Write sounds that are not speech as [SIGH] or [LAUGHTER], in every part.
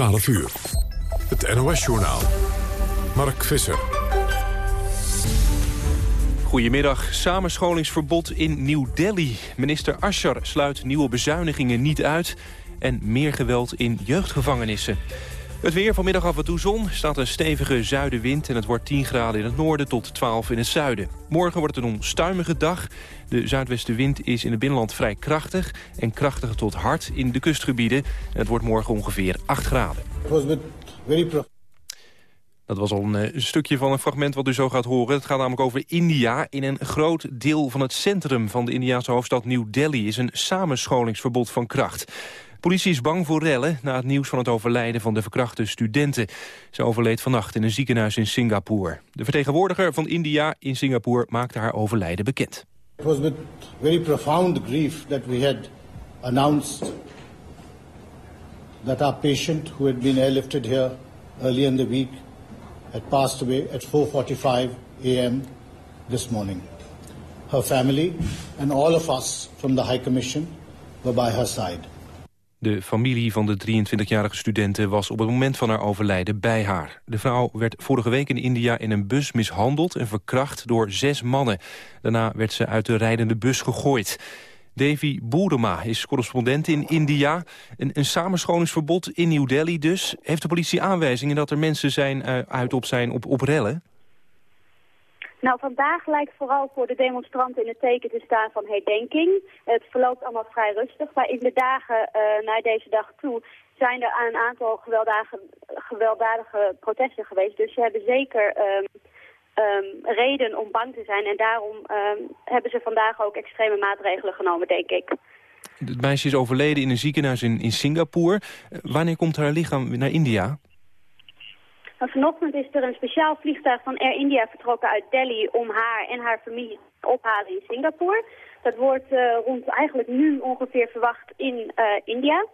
12 uur. Het NOS-journaal. Mark Visser. Goedemiddag. Samenscholingsverbod in New Delhi. Minister Ashar sluit nieuwe bezuinigingen niet uit... en meer geweld in jeugdgevangenissen. Het weer vanmiddag af en toe zon, staat een stevige zuidenwind... en het wordt 10 graden in het noorden tot 12 in het zuiden. Morgen wordt het een onstuimige dag. De zuidwestenwind is in het binnenland vrij krachtig... en krachtig tot hard in de kustgebieden. En het wordt morgen ongeveer 8 graden. Dat was al eh, een stukje van een fragment wat u zo gaat horen. Het gaat namelijk over India. In een groot deel van het centrum van de Indiaanse hoofdstad New Delhi... is een samenscholingsverbod van kracht. Politie is bang voor rellen na het nieuws van het overlijden van de verkrachte studenten. Ze overleed vannacht in een ziekenhuis in Singapore. De vertegenwoordiger van India in Singapore maakte haar overlijden bekend. It was with very profound grief that we had announced that our patient who had been airlifted here early in the week had passed away at 4:45 a.m. this morning. Her family and all of us from the High Commission were by her side. De familie van de 23-jarige studenten was op het moment van haar overlijden bij haar. De vrouw werd vorige week in India in een bus mishandeld en verkracht door zes mannen. Daarna werd ze uit de rijdende bus gegooid. Devi Boerema is correspondent in India. Een, een samenscholingsverbod in New Delhi dus. Heeft de politie aanwijzingen dat er mensen zijn uh, uit op zijn op, op rellen? Nou, vandaag lijkt vooral voor de demonstranten in het teken te staan van herdenking. Het verloopt allemaal vrij rustig, maar in de dagen uh, naar deze dag toe zijn er een aantal gewelddadige, gewelddadige protesten geweest. Dus ze hebben zeker um, um, reden om bang te zijn en daarom um, hebben ze vandaag ook extreme maatregelen genomen, denk ik. Het meisje is overleden in een ziekenhuis in, in Singapore. wanneer komt haar lichaam naar India? Vanochtend is er een speciaal vliegtuig van Air India vertrokken uit Delhi om haar en haar familie te ophalen in Singapore. Dat wordt uh, rond eigenlijk nu ongeveer verwacht in uh, India.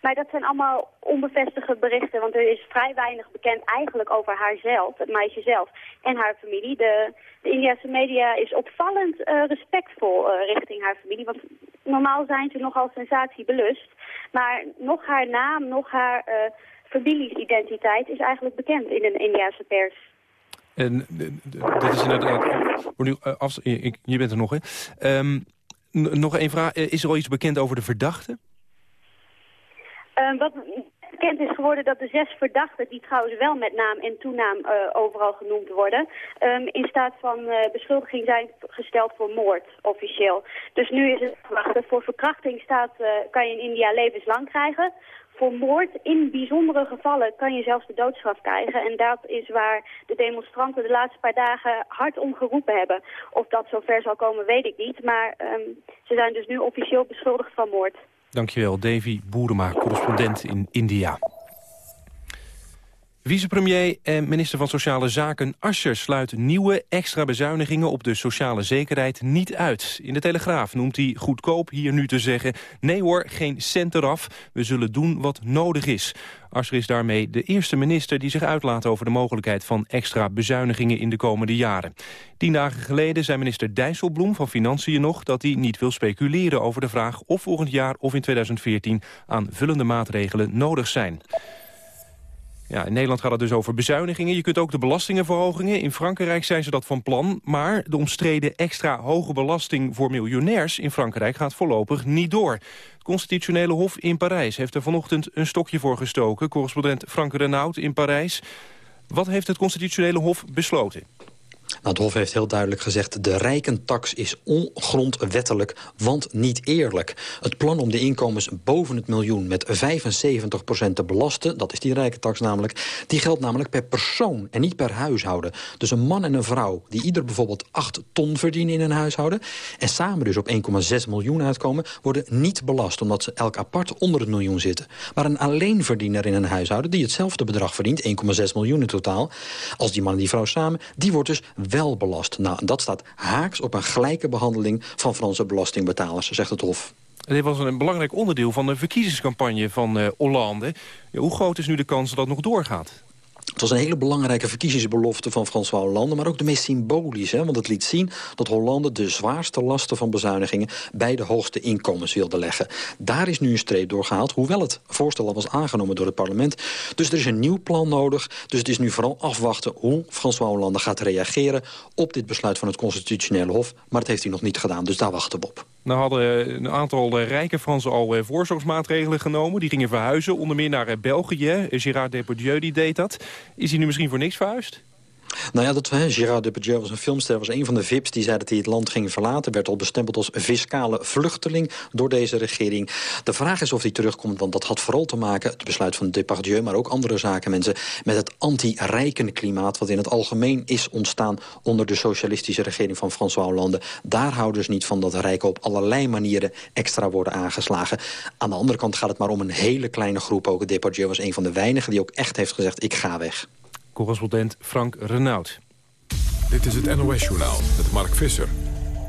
Maar dat zijn allemaal onbevestigde berichten, want er is vrij weinig bekend eigenlijk over haarzelf, het meisje zelf en haar familie. De, de Indiase media is opvallend uh, respectvol richting haar familie, want normaal zijn ze nogal sensatiebelust. Maar nog haar naam, nog haar familiesidentiteit is eigenlijk bekend in de Indiase pers. En dat is inderdaad... Nu, af, je bent er nog, hè? Um, nog één vraag. Is er al iets bekend over de verdachte? Um, wat bekend is geworden dat de zes verdachten, die trouwens wel met naam en toenaam uh, overal genoemd worden, um, in staat van uh, beschuldiging zijn gesteld voor moord, officieel. Dus nu is het verwachten. Voor verkrachting staat, uh, kan je in India levenslang krijgen. Voor moord in bijzondere gevallen kan je zelfs de doodstraf krijgen. En dat is waar de demonstranten de laatste paar dagen hard om geroepen hebben. Of dat zover zal komen, weet ik niet. Maar um, ze zijn dus nu officieel beschuldigd van moord. Dankjewel, Davy Boerema, correspondent in India. Vicepremier en minister van Sociale Zaken Ascher sluit nieuwe extra bezuinigingen op de sociale zekerheid niet uit. In de Telegraaf noemt hij goedkoop hier nu te zeggen... nee hoor, geen cent eraf, we zullen doen wat nodig is. Ascher is daarmee de eerste minister die zich uitlaat over de mogelijkheid van extra bezuinigingen in de komende jaren. Tien dagen geleden zei minister Dijsselbloem van Financiën nog dat hij niet wil speculeren over de vraag of volgend jaar of in 2014 aanvullende maatregelen nodig zijn. Ja, in Nederland gaat het dus over bezuinigingen. Je kunt ook de belastingen verhogingen. In Frankrijk zijn ze dat van plan. Maar de omstreden extra hoge belasting voor miljonairs in Frankrijk gaat voorlopig niet door. Het Constitutionele Hof in Parijs heeft er vanochtend een stokje voor gestoken. Correspondent Frank Renaud in Parijs. Wat heeft het Constitutionele Hof besloten? Nou, het Hof heeft heel duidelijk gezegd... de rijkentax is ongrondwettelijk, want niet eerlijk. Het plan om de inkomens boven het miljoen met 75% te belasten... dat is die rijkentax namelijk, die geldt namelijk per persoon en niet per huishouden. Dus een man en een vrouw die ieder bijvoorbeeld 8 ton verdienen in een huishouden... en samen dus op 1,6 miljoen uitkomen, worden niet belast... omdat ze elk apart onder het miljoen zitten. Maar een alleenverdiener in een huishouden die hetzelfde bedrag verdient... 1,6 miljoen in totaal, als die man en die vrouw samen... die wordt dus wel belast. Nou, dat staat haaks op een gelijke behandeling van Franse belastingbetalers, zegt het Hof. Dit was een belangrijk onderdeel van de verkiezingscampagne van uh, Hollande. Hoe groot is nu de kans dat dat nog doorgaat? Het was een hele belangrijke verkiezingsbelofte van François Hollande... maar ook de meest symbolische, want het liet zien dat Hollande... de zwaarste lasten van bezuinigingen bij de hoogste inkomens wilde leggen. Daar is nu een streep door gehaald, hoewel het voorstel al was aangenomen door het parlement. Dus er is een nieuw plan nodig. Dus het is nu vooral afwachten hoe François Hollande gaat reageren... op dit besluit van het Constitutionele Hof. Maar dat heeft hij nog niet gedaan, dus daar wachten we op. Nou hadden een aantal rijke Fransen al eh, voorzorgsmaatregelen genomen. Die gingen verhuizen, onder meer naar eh, België. Gérard Depardieu die deed dat. Is hij nu misschien voor niks verhuisd? Nou ja, dat, hè, Gérard Depardieu was een filmster, was een van de VIP's... die zei dat hij het land ging verlaten. Werd al bestempeld als fiscale vluchteling door deze regering. De vraag is of hij terugkomt, want dat had vooral te maken... het besluit van Depardieu, maar ook andere zaken, mensen... met het anti-rijkenklimaat wat in het algemeen is ontstaan... onder de socialistische regering van François Hollande. Daar houden ze niet van dat rijken op allerlei manieren extra worden aangeslagen. Aan de andere kant gaat het maar om een hele kleine groep. Ook Depardieu was een van de weinigen die ook echt heeft gezegd... ik ga weg correspondent Frank Renaud. Dit is het NOS-journaal met Mark Visser.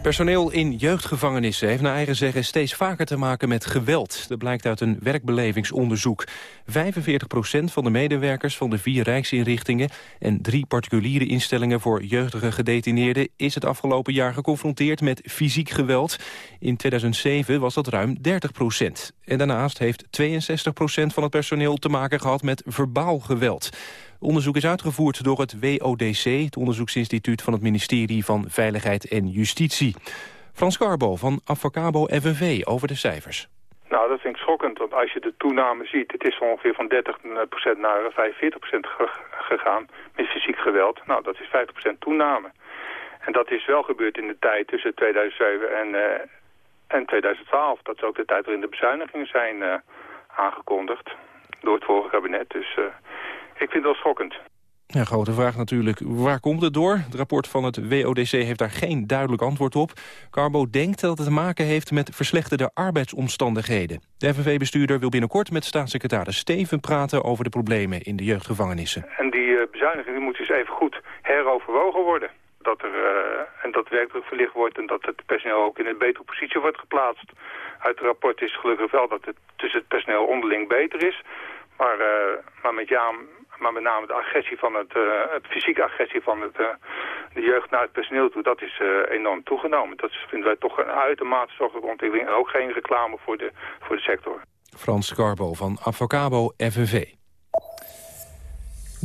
Personeel in jeugdgevangenissen heeft naar eigen zeggen steeds vaker te maken met geweld. Dat blijkt uit een werkbelevingsonderzoek. 45% van de medewerkers van de vier rijksinrichtingen... en drie particuliere instellingen voor jeugdige gedetineerden... is het afgelopen jaar geconfronteerd met fysiek geweld. In 2007 was dat ruim 30% En daarnaast heeft 62% van het personeel te maken gehad met verbaal geweld. Onderzoek is uitgevoerd door het WODC, het onderzoeksinstituut van het ministerie van Veiligheid en Justitie. Frans Carbo van Avocabo FNV over de cijfers. Nou, dat vind ik schokkend, want als je de toename ziet... het is ongeveer van 30% naar 45% gegaan met fysiek geweld. Nou, dat is 50% toename. En dat is wel gebeurd in de tijd tussen 2007 en, uh, en 2012. Dat is ook de tijd waarin de bezuinigingen zijn uh, aangekondigd door het vorige kabinet. Dus uh, ik vind wel schokkend. Ja, grote vraag natuurlijk. Waar komt het door? Het rapport van het WODC heeft daar geen duidelijk antwoord op. Carbo denkt dat het te maken heeft met verslechterde arbeidsomstandigheden. De FNV-bestuurder wil binnenkort met staatssecretaris Steven praten... over de problemen in de jeugdgevangenissen. En die uh, bezuinigingen moeten dus even goed heroverwogen worden. Dat er, uh, en dat werkdruk verlicht wordt en dat het personeel ook in een betere positie wordt geplaatst. Uit het rapport is gelukkig wel dat het tussen het personeel onderling beter is... Maar, uh, maar met ja, maar met name de agressie van het, uh, het fysieke agressie van het, uh, de jeugd naar het personeel toe, dat is uh, enorm toegenomen. Dat vinden wij toch een uitermate zorgelijke ontwikkeling en ook geen reclame voor de, voor de sector. Frans Carbo van Avocabo FNV.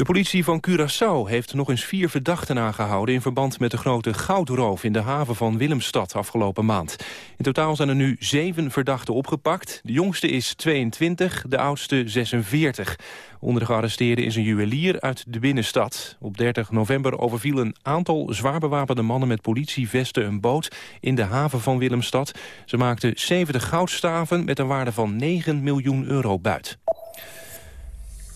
De politie van Curaçao heeft nog eens vier verdachten aangehouden... in verband met de grote goudroof in de haven van Willemstad afgelopen maand. In totaal zijn er nu zeven verdachten opgepakt. De jongste is 22, de oudste 46. Onder de gearresteerden is een juwelier uit de binnenstad. Op 30 november overviel een aantal zwaar bewapende mannen met politievesten een boot in de haven van Willemstad. Ze maakten 70 goudstaven met een waarde van 9 miljoen euro buit.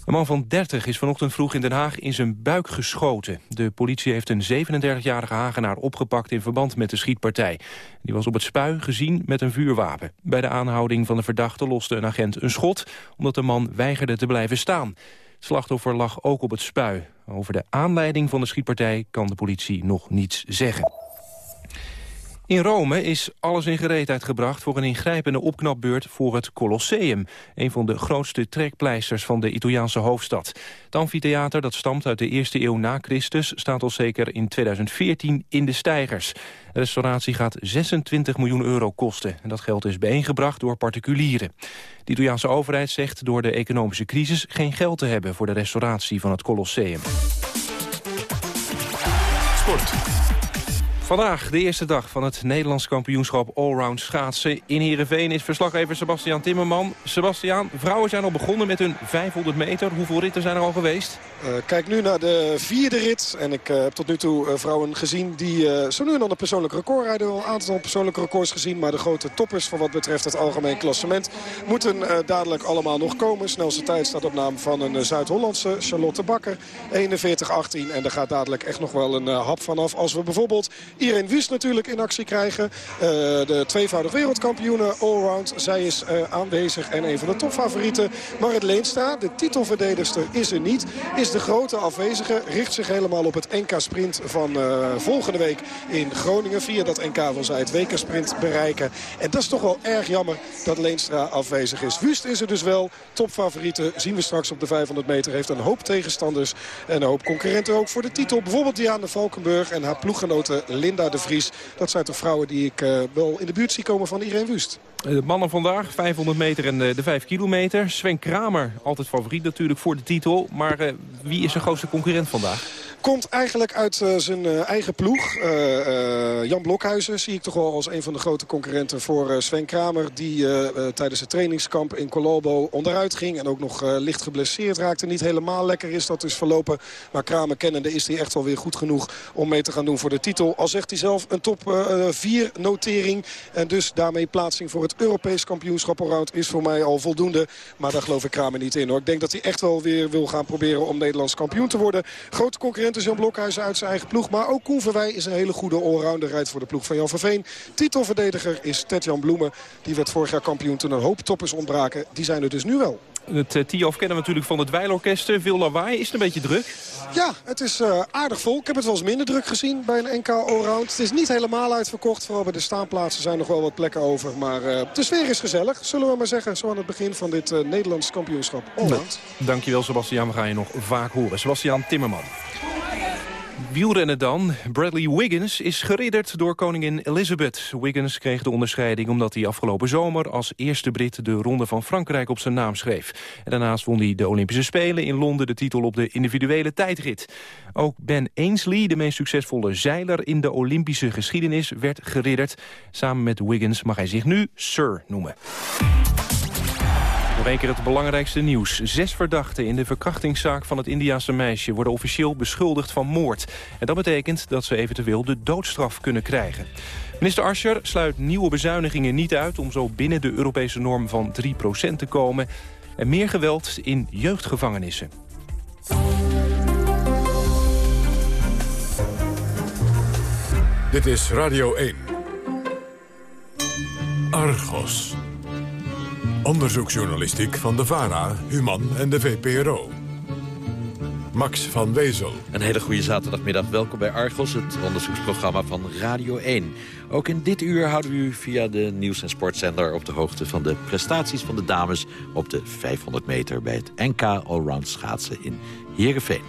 Een man van 30 is vanochtend vroeg in Den Haag in zijn buik geschoten. De politie heeft een 37-jarige Hagenaar opgepakt in verband met de schietpartij. Die was op het spui gezien met een vuurwapen. Bij de aanhouding van de verdachte loste een agent een schot... omdat de man weigerde te blijven staan. Het slachtoffer lag ook op het spui. Over de aanleiding van de schietpartij kan de politie nog niets zeggen. In Rome is alles in gereedheid gebracht voor een ingrijpende opknapbeurt voor het Colosseum. Een van de grootste trekpleisters van de Italiaanse hoofdstad. Het amfitheater, dat stamt uit de eerste eeuw na Christus, staat al zeker in 2014 in de stijgers. De restauratie gaat 26 miljoen euro kosten. En dat geld is bijeengebracht door particulieren. De Italiaanse overheid zegt door de economische crisis geen geld te hebben voor de restauratie van het Colosseum. Sport. Vandaag de eerste dag van het Nederlands kampioenschap Allround schaatsen. In Heerenveen is verslaggever Sebastian Timmerman. Sebastian, vrouwen zijn al begonnen met hun 500 meter. Hoeveel ritten zijn er al geweest? Uh, kijk nu naar de vierde rit. En ik uh, heb tot nu toe uh, vrouwen gezien die zo nu en dan een persoonlijk record rijden. Een aantal persoonlijke records gezien. Maar de grote toppers van wat betreft het algemeen klassement moeten dadelijk allemaal nog komen. Snelste tijd staat op naam van een Zuid-Hollandse Charlotte Bakker. 41-18. En daar gaat dadelijk echt nog wel een hap vanaf. Als we bijvoorbeeld Irene Wust natuurlijk in actie krijgen. de tweevoudig wereldkampioene allround. Zij is aanwezig en een van de topfavorieten. Marit Leenstra, de titelverdedigster, is er niet. Is de grote afwezige. Richt zich helemaal op het NK Sprint van volgende week in Groningen. Via dat NK wil zij het WK Sprint bereiken. En dat is toch wel erg jammer dat Leenstra afwezig is. Wust is er dus wel. Topfavoriete zien we straks op de 500 meter. Heeft een hoop tegenstanders en een hoop concurrenten ook voor de titel. Bijvoorbeeld Diana Valkenburg en haar ploeggenote Linda de Vries. Dat zijn toch vrouwen die ik uh, wel in de buurt zie komen van Irene Wust. De mannen vandaag, 500 meter en de 5 kilometer. Sven Kramer, altijd favoriet natuurlijk voor de titel. Maar wie is zijn grootste concurrent vandaag? Komt eigenlijk uit uh, zijn uh, eigen ploeg. Uh, Jan Blokhuizen zie ik toch wel als een van de grote concurrenten voor Sven Kramer. Die tijdens het trainingskamp in Colombo onderuit ging. En ook nog licht geblesseerd raakte. Niet helemaal lekker is dat dus verlopen. Maar Kramer kennende is hij echt wel weer goed genoeg om mee te gaan doen voor de titel. Al zegt hij zelf een top 4 notering. En dus daarmee plaatsing voor het Europees kampioenschap allround is voor mij al voldoende. Maar daar geloof ik Kramer niet in hoor. Ik denk dat hij echt wel weer wil gaan proberen om Nederlands kampioen te worden. Grote concurrent is Jan Blokhuizen uit zijn eigen ploeg. Maar ook Koen Verwij is een hele goede allrounder. Rijdt voor de ploeg van Jan Verveen. Titelverdediger is Ted-Jan Bloemen. Die werd vorig jaar kampioen toen een hoop toppers ontbraken. Die zijn er dus nu wel. Het uh, Tiof kennen we natuurlijk van het Dweilorkest. Veel lawaai. Is het een beetje druk? Ja, het is uh, aardig vol. Ik heb het wel eens minder druk gezien bij een NK Allround. Het is niet helemaal uitverkocht. Vooral bij de staanplaatsen zijn nog wel wat plekken over. Maar uh, de sfeer is gezellig, zullen we maar zeggen. Zo aan het begin van dit Nederlands kampioenschap Allround. Dankjewel Sebastian. We gaan je nog vaak horen. Sebastian Timmerman. Wielrennen dan. Bradley Wiggins is geridderd door koningin Elizabeth. Wiggins kreeg de onderscheiding omdat hij afgelopen zomer... als eerste Brit de Ronde van Frankrijk op zijn naam schreef. En daarnaast won hij de Olympische Spelen in Londen... de titel op de individuele tijdrit. Ook Ben Ainsley, de meest succesvolle zeiler in de Olympische geschiedenis... werd geridderd. Samen met Wiggins mag hij zich nu Sir noemen. Nog keer het belangrijkste nieuws. Zes verdachten in de verkrachtingszaak van het Indiaanse meisje... worden officieel beschuldigd van moord. En dat betekent dat ze eventueel de doodstraf kunnen krijgen. Minister Ascher sluit nieuwe bezuinigingen niet uit... om zo binnen de Europese norm van 3% te komen. En meer geweld in jeugdgevangenissen. Dit is Radio 1. Argos. Onderzoeksjournalistiek van de VARA, Human en de VPRO. Max van Wezel. Een hele goede zaterdagmiddag. Welkom bij Argos, het onderzoeksprogramma van Radio 1. Ook in dit uur houden we u via de nieuws- en sportzender... op de hoogte van de prestaties van de dames op de 500 meter... bij het NK Allround schaatsen in Heerenveen.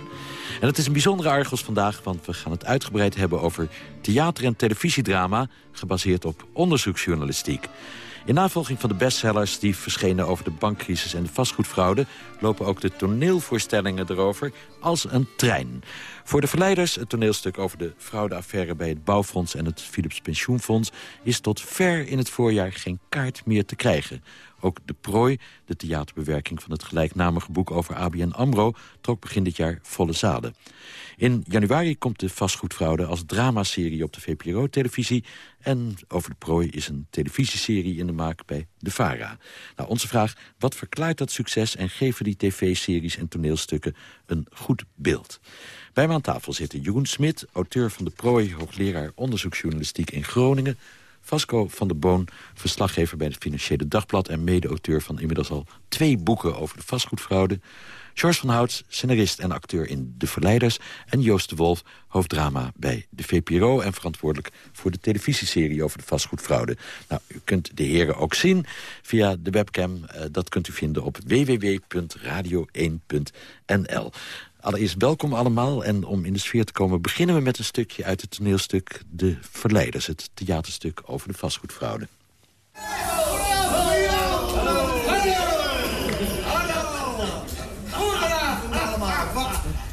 En het is een bijzondere Argos vandaag, want we gaan het uitgebreid hebben over theater- en televisiedrama... gebaseerd op onderzoeksjournalistiek. In navolging van de bestsellers die verschenen over de bankcrisis en de vastgoedfraude... lopen ook de toneelvoorstellingen erover als een trein. Voor de verleiders het toneelstuk over de fraudeaffaire bij het Bouwfonds... en het Philips Pensioenfonds is tot ver in het voorjaar geen kaart meer te krijgen. Ook De Prooi, de theaterbewerking van het gelijknamige boek over ABN AMRO... trok begin dit jaar volle zalen. In januari komt de vastgoedfraude als dramaserie op de VPRO-televisie... en Over de Prooi is een televisieserie in de maak bij de VARA. Nou, onze vraag, wat verklaart dat succes... en geven die tv-series en toneelstukken een goed beeld? Bij me aan tafel zitten Jeroen Smit, auteur van de Prooi... hoogleraar onderzoeksjournalistiek in Groningen... Vasco van der Boon, verslaggever bij het Financiële Dagblad... en mede-auteur van inmiddels al twee boeken over de vastgoedfraude. George van Hout, scenarist en acteur in De Verleiders... en Joost de Wolf, hoofddrama bij de VPRO... en verantwoordelijk voor de televisieserie over de vastgoedfraude. Nou, u kunt de heren ook zien via de webcam. Uh, dat kunt u vinden op www.radio1.nl. Allereerst welkom allemaal. En om in de sfeer te komen beginnen we met een stukje uit het toneelstuk De Verleiders. Het theaterstuk over de vastgoedfraude.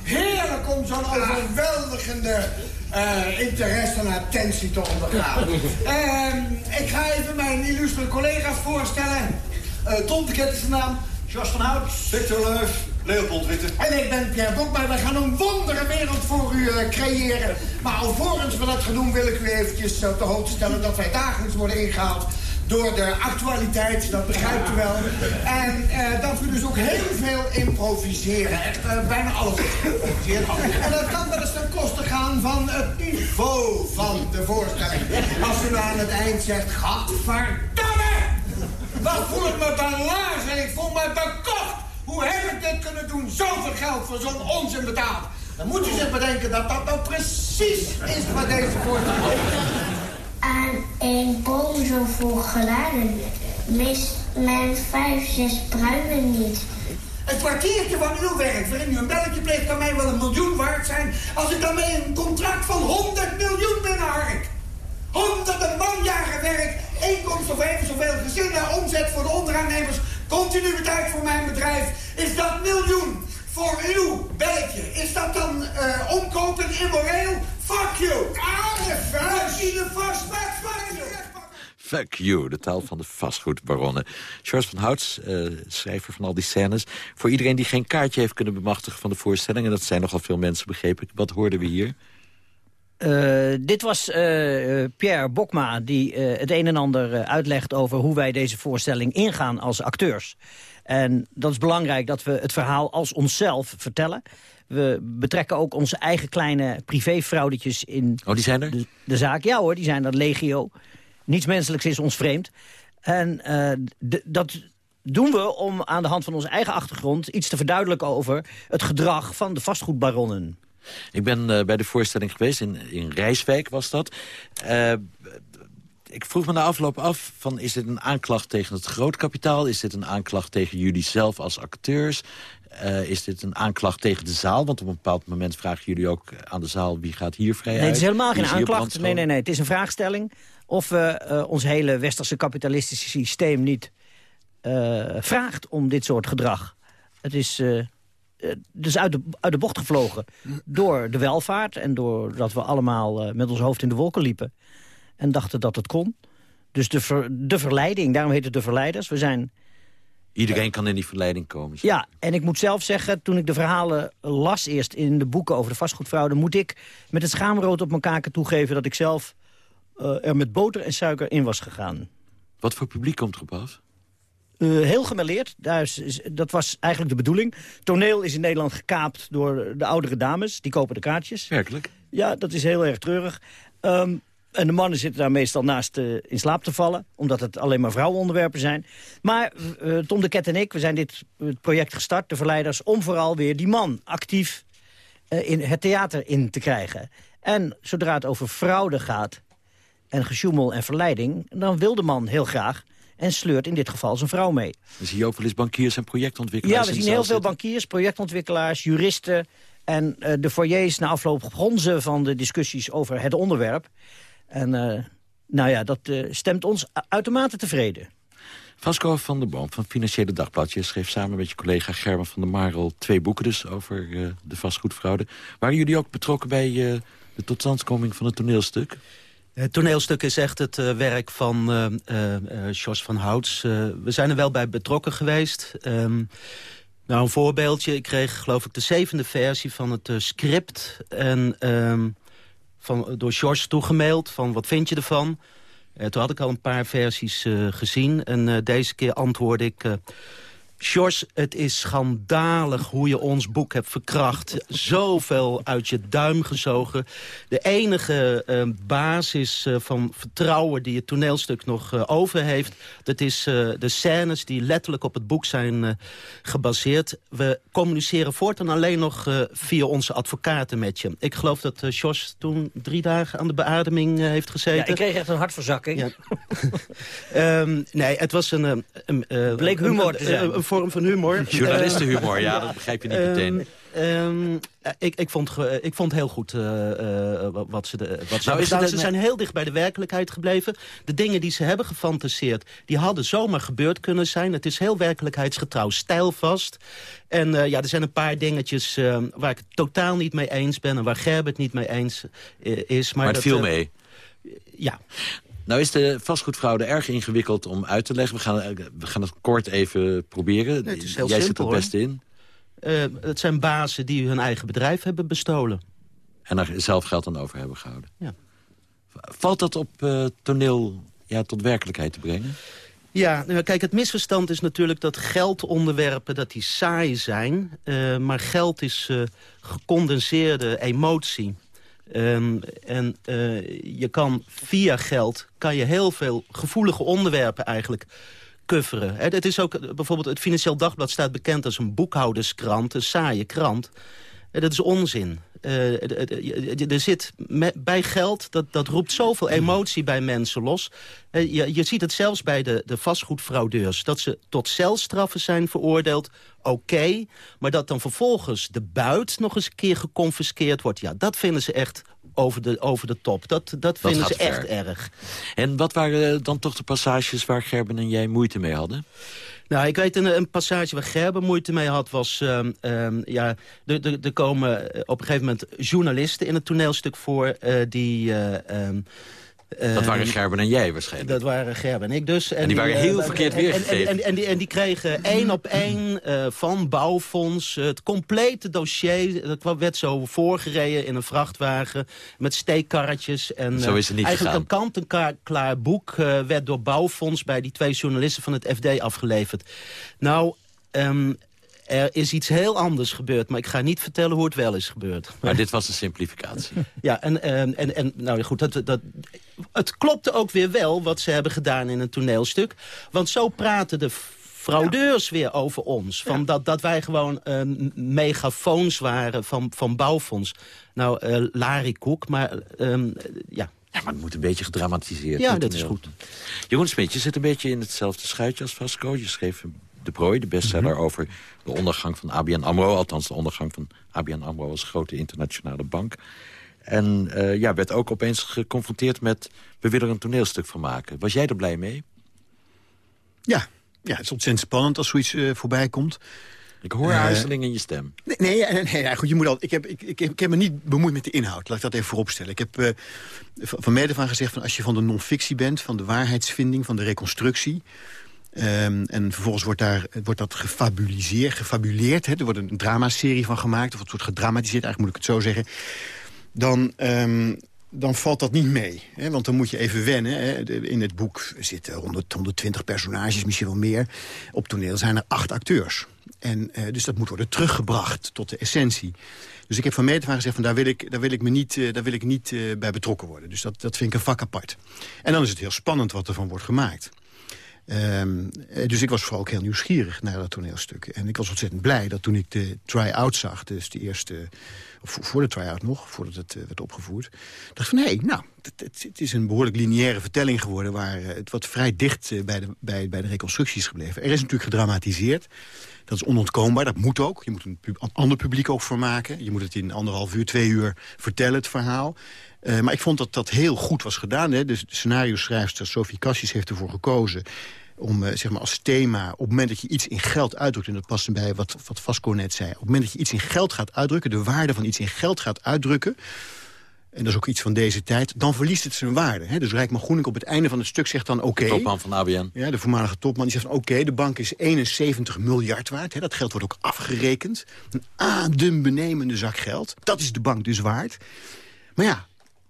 Heerlijk om zo'n overweldigende uh, interesse en attentie te ondergaan. uh, ik ga even mijn illustre collega's voorstellen. Uh, Tom de Ket is de naam. Jos van Hout. Victor Leuf. Leopold Witte. En ik ben Pierre Bokma. Wij gaan een wondere wereld voor u uh, creëren. Maar alvorens we dat gaan doen wil ik u eventjes op de hoogte stellen... dat wij dagelijks worden ingehaald door de actualiteit, dat begrijpt u wel. En uh, dat we dus ook heel veel improviseren. Echt uh, bijna alles geïmproviseerd. En dat kan wel eens ten koste gaan van het niveau van de voorstelling. Als u aan het eind zegt, gadverdamme! Wat voel ik me belazen, ik voel me bekocht! Hoe heb ik dit kunnen doen? Zoveel geld voor zo'n onzin betaald. Dan moet je zich bedenken dat dat nou precies is wat deze voorstelling Aan een boom zo vol geladen mist men vijf, zes pruimen niet. Het kwartiertje van uw werk, waarin u een belletje pleegt, kan mij wel een miljoen waard zijn... als ik daarmee een contract van 100 miljoen binnenhark. Honderden inkomsten of even zoveel gezinnen, omzet voor de onderaannemers... continuïteit voor mijn bedrijf, is dat miljoen voor uw belletje. Is dat dan uh, omkopen immoreel? Fuck you! Ah, de vuist! de vast, fuck you! Fuck you, de taal van de vastgoedbaronnen. Charles van Houts, uh, schrijver van al die scènes. Voor iedereen die geen kaartje heeft kunnen bemachtigen van de voorstelling... en dat zijn nogal veel mensen, begreep ik. Wat hoorden we hier? Uh, dit was uh, Pierre Bokma die het een en ander uitlegt over hoe wij deze voorstelling ingaan als acteurs. En dat is belangrijk dat we het verhaal als onszelf vertellen. We betrekken ook onze eigen kleine privéfraudetjes in oh, die zijn er? De, de, zaak. Ja hoor, die zijn er legio. Niets menselijks is ons vreemd. En dat doen we om aan de hand van onze eigen achtergrond... iets te verduidelijken over het gedrag van de vastgoedbaronnen. Ik ben uh, bij de voorstelling geweest, in, in Rijswijk was dat. Uh, ik vroeg me na afloop af, van, is dit een aanklacht tegen het grootkapitaal? Is dit een aanklacht tegen jullie zelf als acteurs? Uh, is dit een aanklacht tegen de zaal? Want op een bepaald moment vragen jullie ook aan de zaal... wie gaat hier vrij nee, het is helemaal geen aanklacht. Nee, nee, nee. Het is een vraagstelling of ons hele westerse kapitalistische systeem niet vraagt om dit soort gedrag. Het is dus uit de, uit de bocht gevlogen door de welvaart... en doordat we allemaal met ons hoofd in de wolken liepen en dachten dat het kon. Dus de, ver, de verleiding, daarom heet het de verleiders. We zijn... Iedereen kan in die verleiding komen. Ja, en ik moet zelf zeggen, toen ik de verhalen las eerst in de boeken over de vastgoedfraude... moet ik met het schaamrood op mijn kaken toegeven dat ik zelf uh, er met boter en suiker in was gegaan. Wat voor publiek komt erop af? Uh, heel. Daar is, dat was eigenlijk de bedoeling. Toneel is in Nederland gekaapt door de oudere dames. Die kopen de kaartjes. Werkelijk? Ja, dat is heel erg treurig. Um, en de mannen zitten daar meestal naast uh, in slaap te vallen. Omdat het alleen maar vrouwenonderwerpen zijn. Maar uh, Tom de Ket en ik, we zijn dit project gestart, de Verleiders... om vooral weer die man actief in het theater in te krijgen. En zodra het over fraude gaat en gesjoemel en verleiding... dan wil de man heel graag en sleurt in dit geval zijn vrouw mee. We zien ook wel eens bankiers en projectontwikkelaars. Ja, we zien heel veel bankiers, projectontwikkelaars, juristen... en de foyers na afloop gronzen van de discussies over het onderwerp... En uh, nou ja, dat uh, stemt ons uitermate tevreden. Vasco van der Boom van Financiële Dagblad. Je schreef samen met je collega Gerben van der Marel twee boeken dus over uh, de vastgoedfraude. Waren jullie ook betrokken bij de totstandkoming van het toneelstuk? Het toneelstuk is echt het werk van uh, Jos van Houts. we zijn er wel bij betrokken geweest. Um, nou, een voorbeeldje. Ik kreeg geloof ik de zevende versie van het script. En um, van, door George toegemaild van wat vind je ervan? Toen had ik al een paar versies gezien en deze keer antwoordde ik... Sjors, het is schandalig hoe je ons boek hebt verkracht. Zoveel uit je duim gezogen. De enige uh, basis uh, van vertrouwen die het toneelstuk nog uh, over heeft... dat is de scènes die letterlijk op het boek zijn gebaseerd. We communiceren voortaan alleen nog via onze advocaten met je. Ik geloof dat Sjors toen drie dagen aan de beademing heeft gezeten. Ja, ik kreeg echt een hartverzakking. Ja. um, [LAUGHS] nee, het was een... een Bleek humor te zijn vorm van humor. [LAUGHS] Journalistenhumor, ja, dat begrijp je niet meteen. Um, ik, ik, vond, ik vond heel goed uh, uh, wat ze, de, wat ze nou. Ze zijn heel dicht bij de werkelijkheid gebleven. De dingen die ze hebben gefantaseerd, die hadden zomaar gebeurd kunnen zijn. Het is heel werkelijkheidsgetrouw, stijlvast. En uh, ja, er zijn een paar dingetjes waar ik het totaal niet mee eens ben... en waar Gerbert niet mee eens is. Maar, maar het dat, viel mee? Ja. Nou is de vastgoedfraude erg ingewikkeld om uit te leggen. We gaan, we gaan het kort even proberen. Nee, het is heel Jij simpel, zit er best in. Uh, het zijn bazen die hun eigen bedrijf hebben bestolen. En daar zelf geld aan over hebben gehouden. Ja. Valt dat op uh, toneel... ja, tot werkelijkheid te brengen? Ja, nou, kijk, het misverstand is natuurlijk dat geldonderwerpen dat die saai zijn. Uh, maar geld is gecondenseerde emotie. Um, en uh, je kan via geld kan je heel veel gevoelige onderwerpen eigenlijk coveren. Het is ook, bijvoorbeeld het Financieel Dagblad staat bekend als een boekhouderskrant, een saaie krant. Dat is onzin. Uh, er zit bij geld, dat, dat roept zoveel emotie bij mensen los. Je, je ziet het zelfs bij de, de vastgoedfraudeurs. Dat ze tot celstraffen zijn veroordeeld, oké. maar dat dan vervolgens de buit nog eens een keer geconfiskeerd wordt... ja, dat vinden ze echt over de, over de top. Dat, dat vinden ze ver. echt erg. En wat waren dan toch de passages waar Gerben en jij moeite mee hadden? Nou, ik weet een, een passage waar Gerben moeite mee had... was, um, um, ja, er komen op een gegeven moment journalisten in het toneelstuk voor... Uh, die... Uh, um, dat waren Gerben en jij waarschijnlijk. Dat waren Gerben en ik dus. En, en die waren heel uh, verkeerd en, weergegeven. En, en, en, die, en die kregen één op één uh, van Bouwfonds het complete dossier. Dat werd zo voorgereden in een vrachtwagen met steekkarretjes. En, zo is het niet eigenlijk gegaan. een kant-en-klaar boek uh, werd door Bouwfonds... bij die twee journalisten van het FD afgeleverd. Nou... Um, er is iets heel anders gebeurd, maar ik ga niet vertellen hoe het wel is gebeurd. Maar dit was een simplificatie. [LAUGHS] Ja, en, en, en, en nou goed, dat, dat, het klopte ook weer wel wat ze hebben gedaan in een toneelstuk. Want zo praten de fraudeurs ja. weer over ons. Van ja. dat, dat wij gewoon uh, megafoons waren van, van bouwfonds. Nou, uh, Larry Koek, maar uh, ja... Ja, maar het moet een beetje gedramatiseerd. Ja, dat is goed. Jeroen Smit, je zit een beetje in hetzelfde schuitje als Vasco. Je schreef De Prooi, de bestseller, mm -hmm. over de ondergang van ABN AMRO. Althans, de ondergang van ABN AMRO als grote internationale bank. En uh, ja, werd ook opeens geconfronteerd met... we willen er een toneelstuk van maken. Was jij er blij mee? Ja, ja het is ontzettend spannend als zoiets uh, voorbij komt. Ik hoor uh, in je stem. Nee, nee, nee, nee goed, je moet al, ik, heb, ik, ik, ik heb me niet bemoeid met de inhoud. Laat ik dat even vooropstellen. Ik heb uh, van mede van gezegd... Van als je van de non-fictie bent, van de waarheidsvinding... van de reconstructie... Um, en vervolgens wordt, daar, wordt dat gefabuliseerd, gefabuleerd. Hè? Er wordt een dramaserie van gemaakt, of het wordt gedramatiseerd, eigenlijk moet ik het zo zeggen. Dan, um, dan valt dat niet mee. Hè? Want dan moet je even wennen. Hè? In het boek zitten 100, 120 personages, misschien wel meer. Op toneel zijn er acht acteurs. En, uh, dus dat moet worden teruggebracht tot de essentie. Dus ik heb van meet gezegd, van daar, wil ik, daar wil ik me niet, uh, daar wil ik niet uh, bij betrokken worden. Dus dat, dat vind ik een vak apart. En dan is het heel spannend wat er van wordt gemaakt. Um, dus ik was vooral ook heel nieuwsgierig naar dat toneelstuk. En ik was ontzettend blij dat toen ik de try-out zag... dus de eerste, voor de try-out nog, voordat het uh, werd opgevoerd... dacht van, hé, nou, het, het, is een behoorlijk lineaire vertelling geworden... waar uh, het wat vrij dicht uh, bij, de, bij, de reconstructie is gebleven. Er is natuurlijk gedramatiseerd. Dat is onontkoombaar, dat moet ook. Je moet een, een ander publiek ook voor maken. Je moet het in anderhalf uur, twee uur vertellen, het verhaal. Uh, maar ik vond dat dat heel goed was gedaan. Hè. De, de scenario-schrijfster Sophie Cassius heeft ervoor gekozen om uh, zeg maar als thema, op het moment dat je iets in geld uitdrukt... en dat past bij wat, wat Vasco net zei... op het moment dat je iets in geld gaat uitdrukken... de waarde van iets in geld gaat uitdrukken... en dat is ook iets van deze tijd... dan verliest het zijn waarde. Hè? Dus Rijkman Groening op het einde van het stuk zegt dan... oké. Okay, topman van ABN. Ja, de voormalige topman. Die zegt van oké, okay, de bank is 71 miljard waard. Hè? Dat geld wordt ook afgerekend. Een adembenemende zak geld. Dat is de bank dus waard. Maar ja,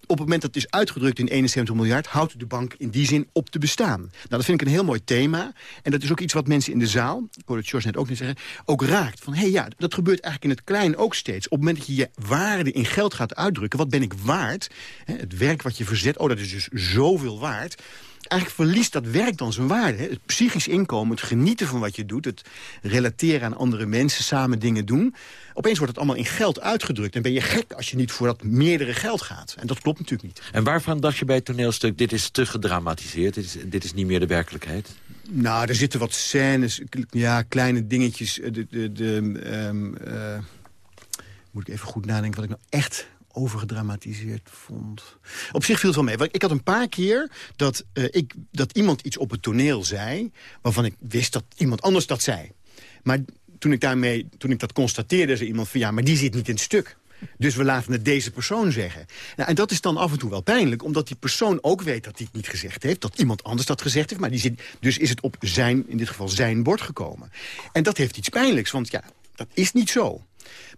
op het moment dat het is uitgedrukt in 71 miljard... houdt de bank in die zin op te bestaan. Nou, dat vind ik een heel mooi thema. En dat is ook iets wat mensen in de zaal, ik hoorde het George net ook niet zeggen... ook raakt. Van, hé hey, ja, dat gebeurt eigenlijk in het klein ook steeds. Op het moment dat je je waarde in geld gaat uitdrukken... wat ben ik waard? Hè, het werk wat je verzet, oh, dat is dus zoveel waard eigenlijk verliest dat werk dan zijn waarde. Hè? Het psychisch inkomen, het genieten van wat je doet... het relateren aan andere mensen, samen dingen doen... opeens wordt het allemaal in geld uitgedrukt. En ben je gek als je niet voor dat meerdere geld gaat. En dat klopt natuurlijk niet. En waarvan dacht je bij het toneelstuk... dit is te gedramatiseerd, dit is, dit is niet meer de werkelijkheid? Nou, er zitten wat scènes, ja, kleine dingetjes. De, de, de, um, uh, moet ik even goed nadenken wat ik nou echt overgedramatiseerd vond. Op zich viel het wel mee. Ik had een paar keer dat, uh, ik, dat iemand iets op het toneel zei... waarvan ik wist dat iemand anders dat zei. Maar toen ik, daarmee, toen ik dat constateerde, zei iemand van... ja, maar die zit niet in het stuk. Dus we laten het deze persoon zeggen. Nou, en dat is dan af en toe wel pijnlijk, omdat die persoon ook weet dat hij het niet gezegd heeft. Dat iemand anders dat gezegd heeft. Maar die zit, dus is het op zijn, in dit geval zijn bord gekomen. En dat heeft iets pijnlijks, want ja, dat is niet zo.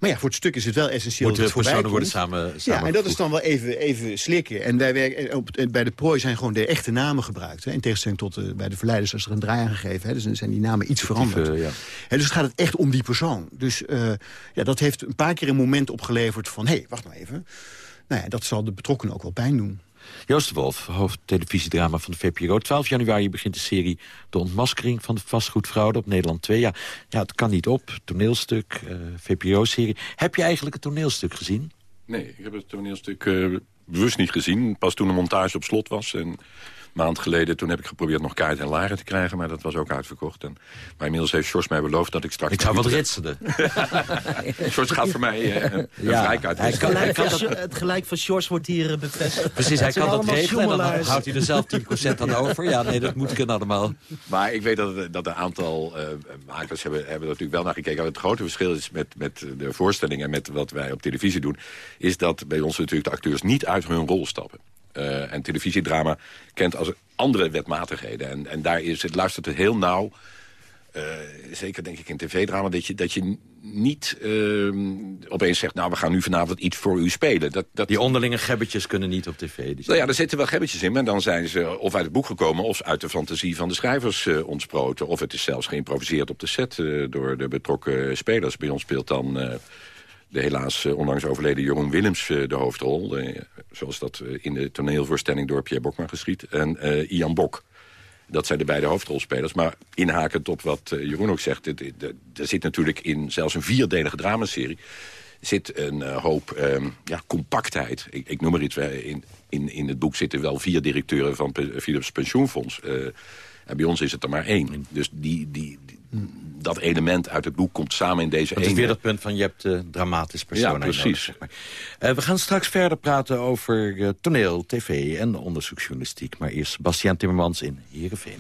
Maar ja, voor het stuk is het wel essentieel Moeten dat het personen voorbij worden samen, samen Ja, en dat is dan wel even, even slikken. En wij werken, op, bij de prooi zijn gewoon de echte namen gebruikt. Hè, in tegenstelling tot uh, bij de verleiders als er een draai aan gegeven. Hè, dus dan zijn die namen iets veranderd. Uh, ja. dus gaat het echt om die persoon. Dus uh, ja, dat heeft een paar keer een moment opgeleverd van... hé, hey, wacht maar even. Nou ja, dat zal de betrokkenen ook wel pijn doen. Joost de Wolf, hoofdtelevisiedrama van de VPRO. 12 januari begint de serie De Ontmaskering van de Vastgoedfraude op Nederland 2. Ja, ja het kan niet op. Toneelstuk, uh, VPRO-serie. Heb je eigenlijk het toneelstuk gezien? Nee, ik heb het toneelstuk uh, bewust niet gezien. Pas toen de montage op slot was. En maand geleden, toen heb ik geprobeerd nog kaart en laren te krijgen. Maar dat was ook uitverkocht. En, maar inmiddels heeft Sjors mij beloofd dat ik straks... Ik zou wat ritselen. [LAUGHS] Sjors gaat voor mij uh, een ja, vrijkaart. Hij kan, hij kan dat... Het gelijk van Sjors wordt hier uh, bevestigd. Precies, hij kan dat regelen en dan houdt hij er zelf 10% aan [LAUGHS] over. Ja, nee, dat moet kunnen allemaal. Maar ik weet dat, dat een aantal uh, makers hebben, hebben er natuurlijk wel naar gekeken. Het grote verschil is met, met de voorstellingen en met wat wij op televisie doen... is dat bij ons natuurlijk de acteurs niet uit hun rol stappen. Uh, en televisiedrama kent als andere wetmatigheden. En, en daar is het, luistert het heel nauw. Uh, zeker denk ik in tv-drama, dat je, dat je niet uh, opeens zegt... nou, we gaan nu vanavond iets voor u spelen. Dat, dat... Die onderlinge gebbetjes kunnen niet op tv. Die nou ja, er zitten wel gebbetjes in, maar dan zijn ze of uit het boek gekomen... of uit de fantasie van de schrijvers uh, ontsproten. Of het is zelfs geïmproviseerd op de set door de betrokken spelers. Bij ons speelt dan de helaas uh, onlangs overleden Jeroen Willems uh, de hoofdrol. Uh, zoals dat in de toneelvoorstelling door Pierre Bokma geschiet. En Ian Bok. Dat zijn de beide hoofdrolspelers. Maar inhakend op wat Jeroen ook zegt... Er zit natuurlijk in zelfs een vierdelige dramaserie... zit een hoop um, ja, compactheid. Ik, ik, noem maar iets. In, in, in het boek zitten wel vier directeuren van Philips Pensioenfonds... En bij ons is het er maar één. Dus die, die, die, dat element uit het boek komt samen in deze ene. Het is weer dat punt van je hebt uh, dramatisch persoon. Ja, precies. Nodig, zeg maar. uh, we gaan straks verder praten over uh, toneel, tv en onderzoeksjournalistiek. Maar eerst Bastiaan Timmermans in Heerenveen.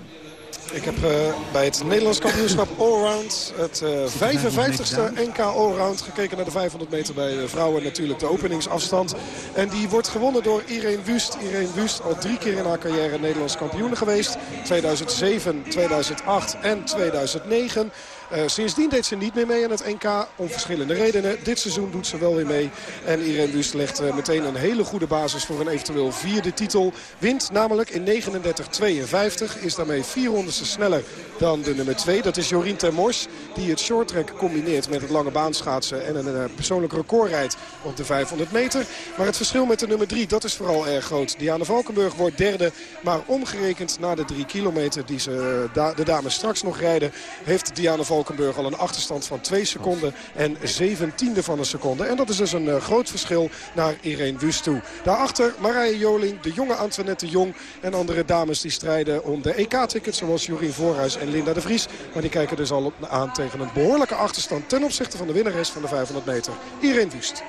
Ik heb uh, bij het Nederlands kampioenschap Allround, het uh, 55ste NK Allround, gekeken naar de 500 meter bij de vrouwen. Natuurlijk de openingsafstand. En die wordt gewonnen door Irene Wust. Irene Wust al drie keer in haar carrière Nederlands kampioen geweest. 2007, 2008 en 2009. Uh, sindsdien deed ze niet meer mee aan het NK om verschillende redenen. Dit seizoen doet ze wel weer mee. En Irene Wust legt uh, meteen een hele goede basis voor een eventueel vierde titel. Wint namelijk in 39-52. Is daarmee vier honderdste sneller dan de nummer 2. Dat is Jorien Termors die het shorttrack combineert met het lange baanschaatsen. En een uh, persoonlijk record rijdt op de 500 meter. Maar het verschil met de nummer 3 dat is vooral erg groot. Diana Valkenburg wordt derde. Maar omgerekend na de 3 kilometer die ze, de dames straks nog rijden... heeft Diana Valkenburg Valkenburg al een achterstand van 2 seconden en 17e van een seconde. En dat is dus een uh, groot verschil naar Irene Wust toe. Daarachter Marije Joling, de jonge Antoinette Jong en andere dames die strijden om de EK-ticket. Zoals Jorien Voorhuis en Linda de Vries. Maar die kijken dus al aan tegen een behoorlijke achterstand ten opzichte van de winnares van de 500 meter. Irene Wust.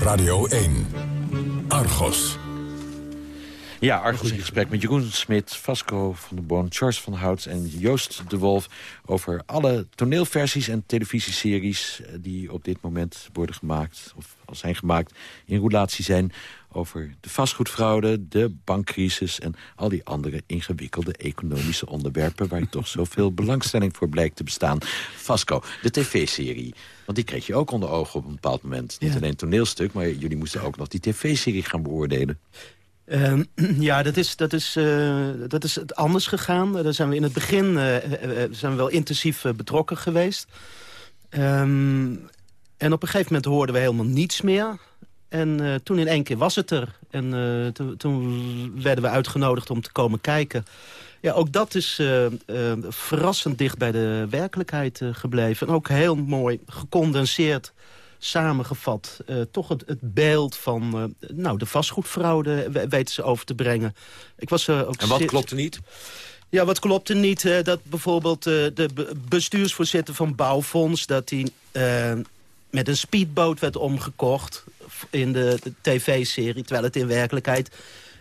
Radio 1. Argos. Ja, Argos in gesprek met Jeroen Smit, Vasco van der Boon, Charles van Hout en Joost de Wolf... over alle toneelversies en televisieseries die op dit moment worden gemaakt... of al zijn gemaakt, in roulatie zijn... over de vastgoedfraude, de bankcrisis... en al die andere ingewikkelde economische onderwerpen... waar toch zoveel belangstelling voor blijkt te bestaan. Vasco, de tv-serie... Want die kreeg je ook onder ogen op een bepaald moment. Niet alleen toneelstuk, maar jullie moesten ook nog die tv-serie gaan beoordelen. Uh, [CLEARS THROAT] ja, dat is, dat, is, uh, dat is het anders gegaan. Daar zijn we in het begin uh, zijn we wel intensief betrokken geweest. Um, en op een gegeven moment hoorden we helemaal niets meer. En toen in één keer was het er. En to toen werden we uitgenodigd om te komen kijken. Ja, ook dat is verrassend dicht bij de werkelijkheid gebleven. En ook heel mooi gecondenseerd samengevat uh, toch het, het, beeld van uh, nou, de vastgoedfraude weten ze over te brengen. Ik was, uh, ook en wat klopte niet? Ja, wat klopte niet? dat bijvoorbeeld de bestuursvoorzitter van Bouwfonds... dat hij met een speedboot werd omgekocht in de, de tv-serie... terwijl het in werkelijkheid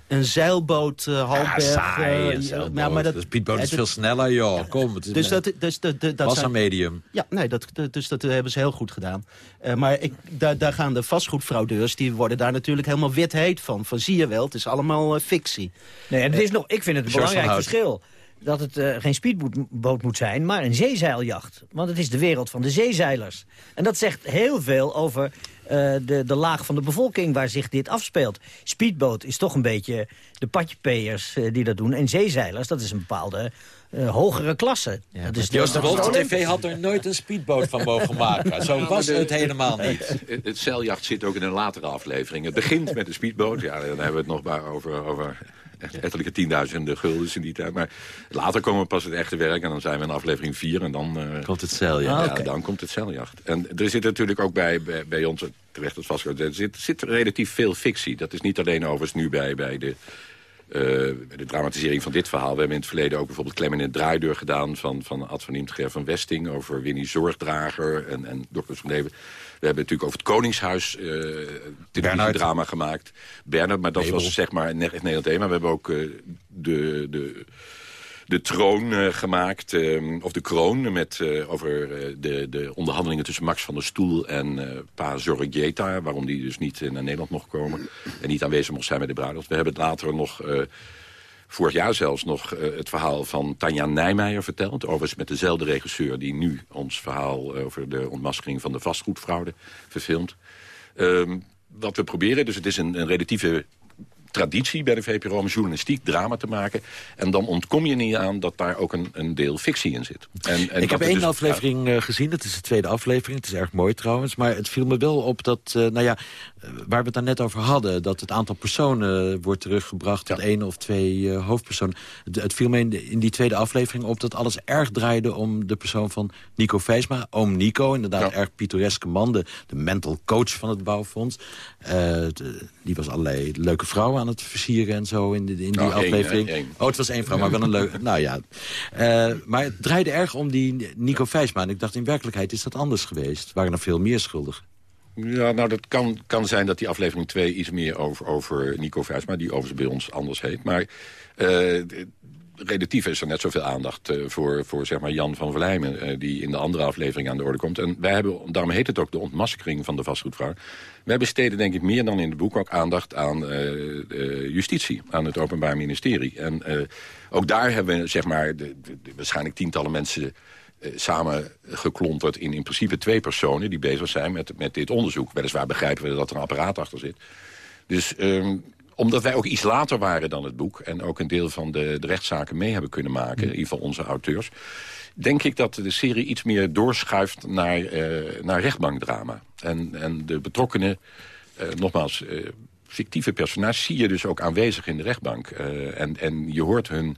een zeilboot uh, halfberg. Ja, saai, uh, zeilboot. Ja, maar dat, de speedboot is veel sneller, joh. Kom, het is dus dat, dus dat, dat, was een medium. Ja, nee, dat, dus dat hebben ze heel goed gedaan. Uh, maar ik, daar, daar gaan de vastgoedfraudeurs, die worden daar natuurlijk helemaal wit heet van. Van zie je wel, het is allemaal fictie. Nee, en het is nog, ik vind het een belangrijk verschil. dat het uh, geen speedboot moet zijn, maar een zeezeiljjacht. Want het is de wereld van de zeezeilers. En dat zegt heel veel over uh, de, de laag van de bevolking waar zich dit afspeelt. Speedboot is toch een beetje de patjepeers uh, die dat doen. En zeezeilers, dat is een bepaalde uh, hogere klasse. Ja, dat is Joost de Wolf, de tv had er nooit een speedboot van mogen maken. [LAUGHS] Zo was de, het helemaal niet. Het, het zeiljacht zit ook in een latere aflevering. Het begint met de speedboot. Ja, dan hebben we het nog maar over, over ettelijke tienduizenden guldens in die tijd. Maar later komen we pas het echte werk en dan zijn we in aflevering 4 en dan... Uh, komt het zeiljacht. Ja, okay. dan komt het zeiljacht. En er zit natuurlijk ook bij, bij, bij ons, terecht het vastgehouden, er zit, zit relatief veel fictie. Dat is niet alleen overigens nu bij, bij de... Uh, de dramatisering van dit verhaal. We hebben in het verleden ook bijvoorbeeld Klem in het draaideur gedaan... van, van Ad van Imtger van Westing over Winnie Zorgdrager en, en Dokters van Leven. We hebben natuurlijk over het Koningshuis uh, televisiedrama gemaakt. Bernard, maar dat Nebel. was zeg maar Nederland 1. Maar we hebben ook uh, de... de de troon uh, gemaakt, uh, of de kroon, met, uh, over de, de onderhandelingen tussen Max van der Stoel en pa Zorregieta, waarom die dus niet naar Nederland mocht komen en niet aanwezig mocht zijn bij de bruiloft. We hebben later nog, vorig jaar zelfs nog, het verhaal van Tanja Nijmeijer verteld, overigens met dezelfde regisseur die nu ons verhaal over de ontmaskering van de vastgoedfraude verfilmt. Um, wat we proberen, dus het is een, een relatieve traditie bij de VPRO om journalistiek drama te maken. En dan ontkom je niet aan dat daar ook een, een deel fictie in zit. En, en ik heb één dus, aflevering uh, gezien, dat is de tweede aflevering. Het is erg mooi trouwens, maar het viel me wel op dat, uh, nou ja, waar we het daar net over hadden... dat het aantal personen wordt teruggebracht tot ja. één of twee uh, hoofdpersonen. Het, het, viel me in, de, in, die tweede aflevering op dat alles erg draaide... om de persoon van Nico Vijsma, oom Nico. Inderdaad, ja. erg pittoreske man, de, de mental coach van het bouwfonds. De, die was allerlei leuke vrouwen aan het versieren en zo in, in die aflevering. Één, één. Oh, het was één vrouw, maar wel een leuke... [LAUGHS] nou ja, uh, maar het draaide erg om die Nico Vijsma. En ik dacht, in werkelijkheid is dat anders geweest. Waren er veel meer schuldigen. Ja, nou, dat kan, kan zijn dat die aflevering 2 iets meer over, over Nico Vijsma... die overigens bij ons anders heet. Maar uh, relatief is er net zoveel aandacht uh, voor, voor zeg maar Jan van Verlijmen... Uh, die in de andere aflevering aan de orde komt. En wij hebben, daarom heet het ook de ontmaskering van de vastgoedvrouw. Wij besteden denk ik meer dan in het boek ook aandacht aan justitie. Aan het Openbaar Ministerie. En ook daar hebben we zeg maar, de, waarschijnlijk tientallen mensen samen geklonterd in in principe twee personen... die bezig zijn met, met dit onderzoek. Weliswaar begrijpen we dat er een apparaat achter zit. Dus um, omdat wij ook iets later waren dan het boek... en ook een deel van de, de rechtszaken mee hebben kunnen maken... in ieder geval onze auteurs... denk ik dat de serie iets meer doorschuift naar, uh, naar rechtbankdrama. En, en de betrokkenen, uh, nogmaals, uh, fictieve personages... zie je dus ook aanwezig in de rechtbank. en, en je hoort hun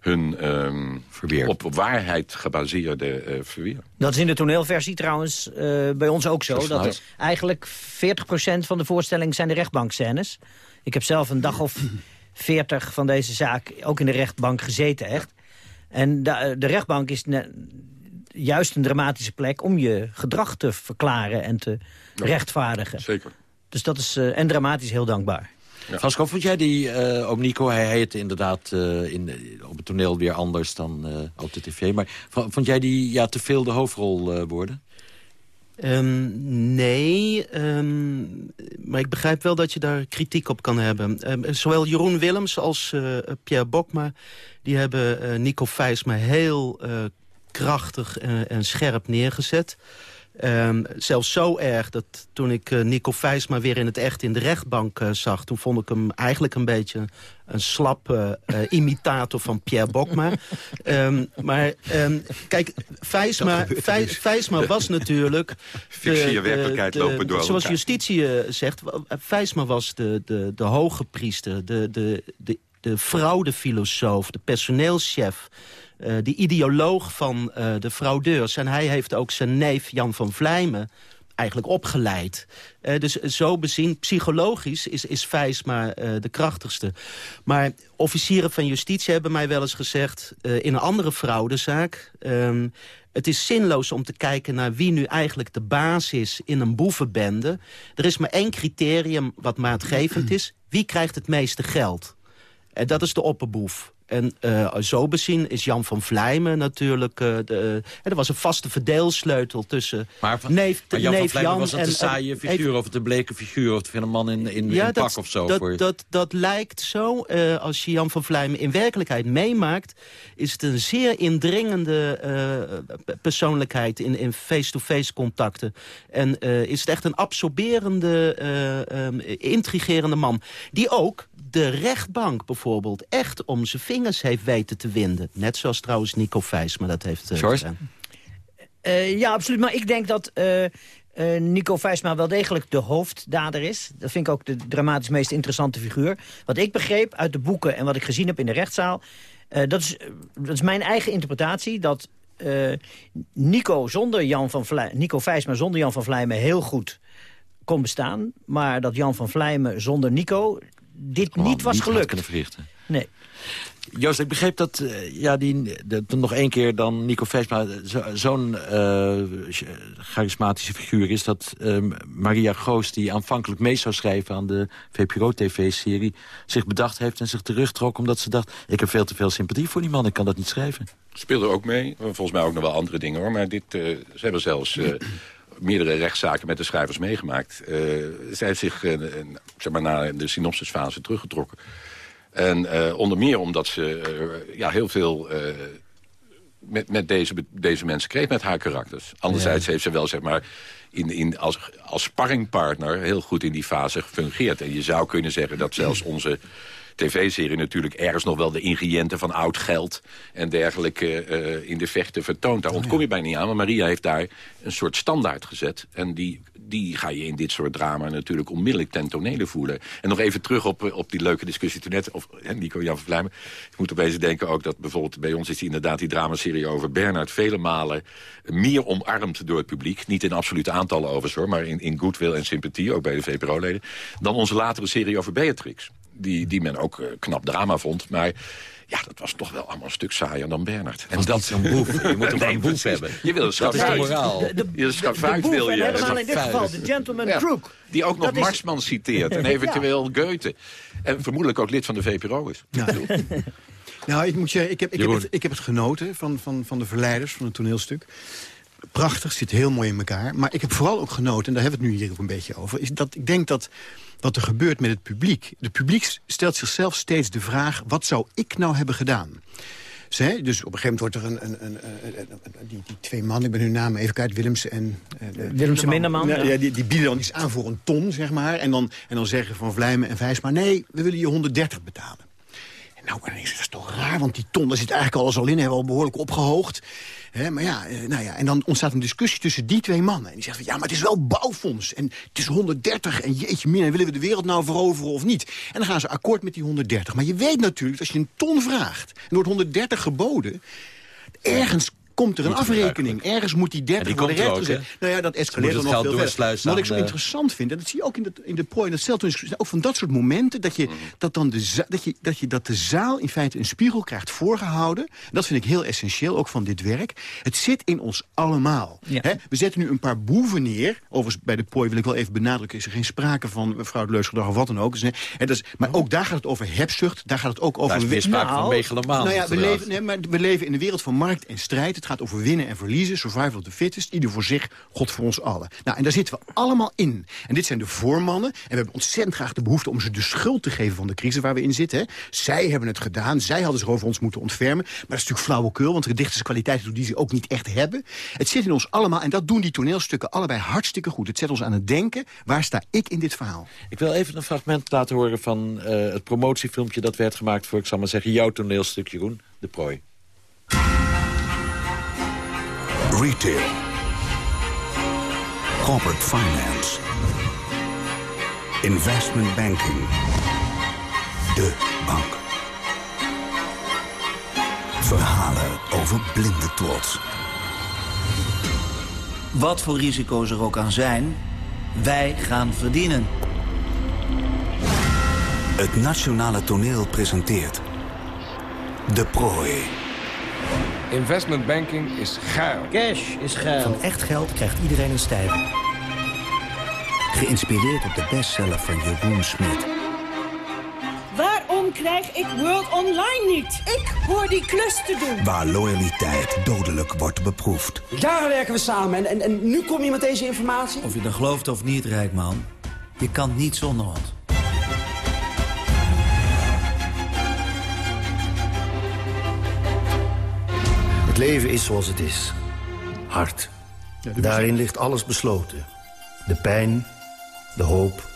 hun um, op waarheid gebaseerde uh, verweer. Dat is in de toneelversie trouwens uh, bij ons ook zo. Dat, dat is eigenlijk 40% van de voorstelling zijn de rechtbankscènes. Ik heb zelf een dag of 40 van deze zaak ook in de rechtbank gezeten, echt. En de, de rechtbank is juist een dramatische plek om je gedrag te verklaren en te ja, rechtvaardigen. Zeker. Dus dat is, uh, en dramatisch heel dankbaar. Ja. Vasco, vond jij die uh, oom Nico, hij heet inderdaad uh, in, op het toneel weer anders dan uh, op de tv. Maar vond jij die ja, te veel de hoofdrol worden? Um, nee, um, maar ik begrijp wel dat je daar kritiek op kan hebben. Um, zowel Jeroen Willems als Pierre Bokma... die hebben Nico Vijsma heel krachtig en scherp neergezet... Um, zelfs zo erg dat toen ik uh, Nico Vijsma weer in het echt in de rechtbank uh, zag... toen vond ik hem eigenlijk een beetje een slappe uh, imitator van Pierre Bokma. um, [LAUGHS] maar um, kijk, Vijsma, Vijsma was natuurlijk... [LAUGHS] Fictie en werkelijkheid de, lopen door Zoals elkaar. justitie zegt, Vijsma was de, de, de hoge priester, de, de, de, de fraudefilosoof, de personeelschef... Uh, de ideoloog van uh, de fraudeurs. En hij heeft ook zijn neef Jan van Vlijmen eigenlijk opgeleid. Uh, dus zo bezien, psychologisch is, is Vijsma de krachtigste. Maar officieren van justitie hebben mij wel eens gezegd... in een andere fraudezaak... Um, het is zinloos om te kijken naar wie nu eigenlijk de baas is in een boevenbende. Er is maar één criterium wat maatgevend is. Wie krijgt het meeste geld? En dat is de opperboef. En uh, zo bezien is Jan van Vlijmen natuurlijk... Uh, de, er was een vaste verdeelsleutel tussen maar van, neef, maar Jan neef van Vlijmen Jan was dat en, de saaie figuur... of de bleke figuur of een man in, in, ja, in dat, pak of zo? Dat, voor... dat, dat lijkt zo. Als je Jan van Vlijmen in werkelijkheid meemaakt... is het een zeer indringende persoonlijkheid in face-to-face -face contacten. En is het echt een absorberende, um, intrigerende man. Die ook de rechtbank bijvoorbeeld echt om zijn vingers heeft weten te winden. Net zoals trouwens Nico Vijs, maar dat heeft... Uh, George? Uh, ja, absoluut. Maar ik denk dat uh, Nico Vijsma wel degelijk de hoofddader is. Dat vind ik ook de dramatisch meest interessante figuur. Wat ik begreep uit de boeken en wat ik gezien heb in de rechtszaal... dat, is, dat is mijn eigen interpretatie, dat Nico, zonder Jan van Vlij Nico Vijsma zonder Jan van Vlijmen heel goed kon bestaan. Maar dat Jan van Vlijmen zonder Nico dit niet was niet gelukt. kunnen verrichten. Nee. Joost, ik begreep dat, uh, ja, die, de, nog één keer dan Nico Vesma zo'n uh, charismatische figuur is... dat uh, Maria Goos, die aanvankelijk mee zou schrijven aan de VPRO-tv-serie... zich bedacht heeft en zich terugtrok omdat ze dacht... ik heb veel te veel sympathie voor die man, ik kan dat niet schrijven. Speelde ook mee, volgens mij ook nog wel andere dingen hoor. Maar dit, ze hebben zelfs [CLEARS THROAT] meerdere rechtszaken met de schrijvers meegemaakt. Zij heeft zich zeg maar, na de synopsisfase teruggetrokken. En uh, onder meer omdat ze ja, heel veel met, met deze, deze mensen kreeg, met haar karakters. Anderzijds ja. heeft ze wel zeg maar, in, in, als, als sparringpartner heel goed in die fase gefungeerd. En je zou kunnen zeggen dat zelfs onze tv-serie natuurlijk ergens nog wel de ingrediënten van oud geld en dergelijke uh, in de vechten vertoont. Daar ontkom je bijna niet aan, maar Maria heeft daar een soort standaard gezet. En die, die ga je in dit soort drama natuurlijk onmiddellijk ten tonele voelen. En nog even terug op, op die leuke discussie toen net, of hè, Nico Jan van Vlijmen. Ik moet opeens denken ook dat bijvoorbeeld bij ons is inderdaad die dramaserie over Bernard vele malen meer omarmd door het publiek. Niet in absolute aantallen overigens hoor, maar in, in goodwill en sympathie, ook bij de VPRO-leden. Dan onze latere serie over Beatrix die, die men ook uh, knap drama vond. Maar ja, dat was toch wel allemaal een stuk saaier dan Bernard. En dat is een boef. Je moet hem nee, een boef hebben. Je wil een schavuit. De, de, de, schavuit wil je. Helemaal in dit geval de gentleman ja, crook. Die ook nog dat Marsman is... citeert. En [LAUGHS] eventueel ja. Goethe. En vermoedelijk ook lid van de VPRO is. Ja. [LAUGHS] nou, ik moet zeggen, ik heb, ik heb, het, ik heb het genoten van, van, van de verleiders van het toneelstuk prachtig, zit heel mooi in elkaar. Maar ik heb vooral ook genoten, en daar hebben we het nu hier ook een beetje over... is dat ik denk dat wat er gebeurt met het publiek... het publiek stelt zichzelf steeds de vraag... wat zou ik nou hebben gedaan? Zij, dus op een gegeven moment wordt er een, een, een, een die, die, twee mannen, ik ben hun naam even kwijt, Willemse en... Uh, Willemse Minderman. Ja, ja. die, die, bieden dan iets aan voor een ton, zeg maar. En dan, en dan zeggen Van Vlijmen en Vijs, maar nee, we willen je 130 betalen. En nou, en dat is toch raar, want die ton, daar zit eigenlijk alles al in, hebben we al behoorlijk opgehoogd. Maar ja, nou ja, en dan ontstaat een discussie tussen die twee mannen. En die zeggen, ja, maar het is wel bouwfonds. En het is 130 en jeetje min, willen we de wereld nou veroveren of niet? En dan gaan ze akkoord met die 130. Maar je weet natuurlijk, als je een ton vraagt... en wordt 130 geboden... ergens komt er een afrekening. Ergens moet die 30 worden rechtgezet. Nou ja, dat escaleert dan nog veel verder. Wat ik zo de... interessant vind, en dat zie je ook in de, in de prooi... en ook van dat soort momenten... dat je dat, dan de, dat, je, dat je dat de zaal in feite een spiegel krijgt voorgehouden. Dat vind ik heel essentieel, ook van dit werk. Het zit in ons allemaal. Ja. We zetten nu een paar boeven neer. Overigens, bij de prooi wil ik wel even benadrukken... is er geen sprake van mevrouw de Leusgedrag of wat dan ook. Dus, hè, dat is, maar ook daar gaat het over hebzucht. Daar gaat het ook over... Daar is sprake nou, van megalomaan. Nou ja, we leven, nee, maar we leven in de wereld van markt en strijd. Het gaat over winnen en verliezen, survival of the fittest. Ieder voor zich, God voor ons allen. Nou, en daar zitten we allemaal in. En dit zijn de voormannen. En we hebben ontzettend graag de behoefte om ze de schuld te geven van de crisis waar we in zitten. Hè. Zij hebben het gedaan. Zij hadden zich over ons moeten ontfermen. Maar dat is natuurlijk flauwekul, want er dichters kwaliteiten die ze ook niet echt hebben. Het zit in ons allemaal en dat doen die toneelstukken allebei hartstikke goed. Het zet ons aan het denken, waar sta ik in dit verhaal? Ik wil even een fragment laten horen van uh, het promotiefilmpje... dat werd gemaakt voor, ik zal maar zeggen, jouw toneelstuk, Jeroen, De Prooi. Retail. Corporate finance. Investment banking. De bank. Verhalen over blinde trots. Wat voor risico's er ook aan zijn, wij gaan verdienen. Het Nationale Toneel presenteert... De Prooi. Investment banking is geil. Cash is geil. Van echt geld krijgt iedereen een stijve. Geïnspireerd op de bestseller van Jeroen Smit. Waarom krijg ik World Online niet? Ik hoor die klus te doen. Waar loyaliteit dodelijk wordt beproefd. Jaren werken we samen en, en, en nu kom je met deze informatie? Of je dan gelooft of niet, Rijkman. Je kan niet zonder ons. Het leven is zoals het is. Hard. Daarin ligt alles besloten. De pijn, de hoop,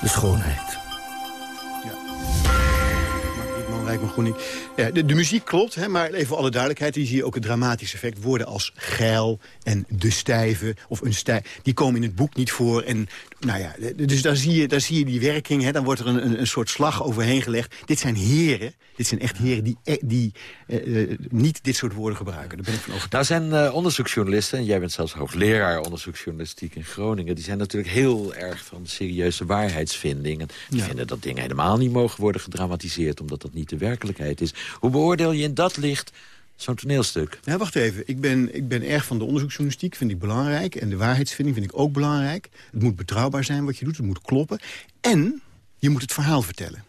de schoonheid. Me goed niet. Ja, de, de, muziek klopt, hè, maar even voor alle duidelijkheid... die zie je ook het dramatisch effect. Woorden als geil en de stijve of een stijf... die komen in het boek niet voor. En, nou ja, dus daar zie je, daar zie je die werking. Hè, dan wordt er een, een, een soort slag overheen gelegd. Dit zijn heren, dit zijn echt heren die, eh, die uh, niet dit soort woorden gebruiken. Daar ben ik van overtuigd. Nou zijn uh, onderzoeksjournalisten, en jij bent zelfs hoogleraar onderzoeksjournalistiek in Groningen... die zijn natuurlijk heel erg van serieuze waarheidsvinding. En die ja. vinden dat dingen helemaal niet mogen worden gedramatiseerd... omdat dat niet de werkelijkheid is. Hoe beoordeel je in dat licht zo'n toneelstuk? Ja, wacht even. Ik ben, ik ben erg van de onderzoeksjournalistiek, vind ik belangrijk. En de waarheidsvinding vind ik ook belangrijk. Het moet betrouwbaar zijn wat je doet, het moet kloppen. En je moet het verhaal vertellen.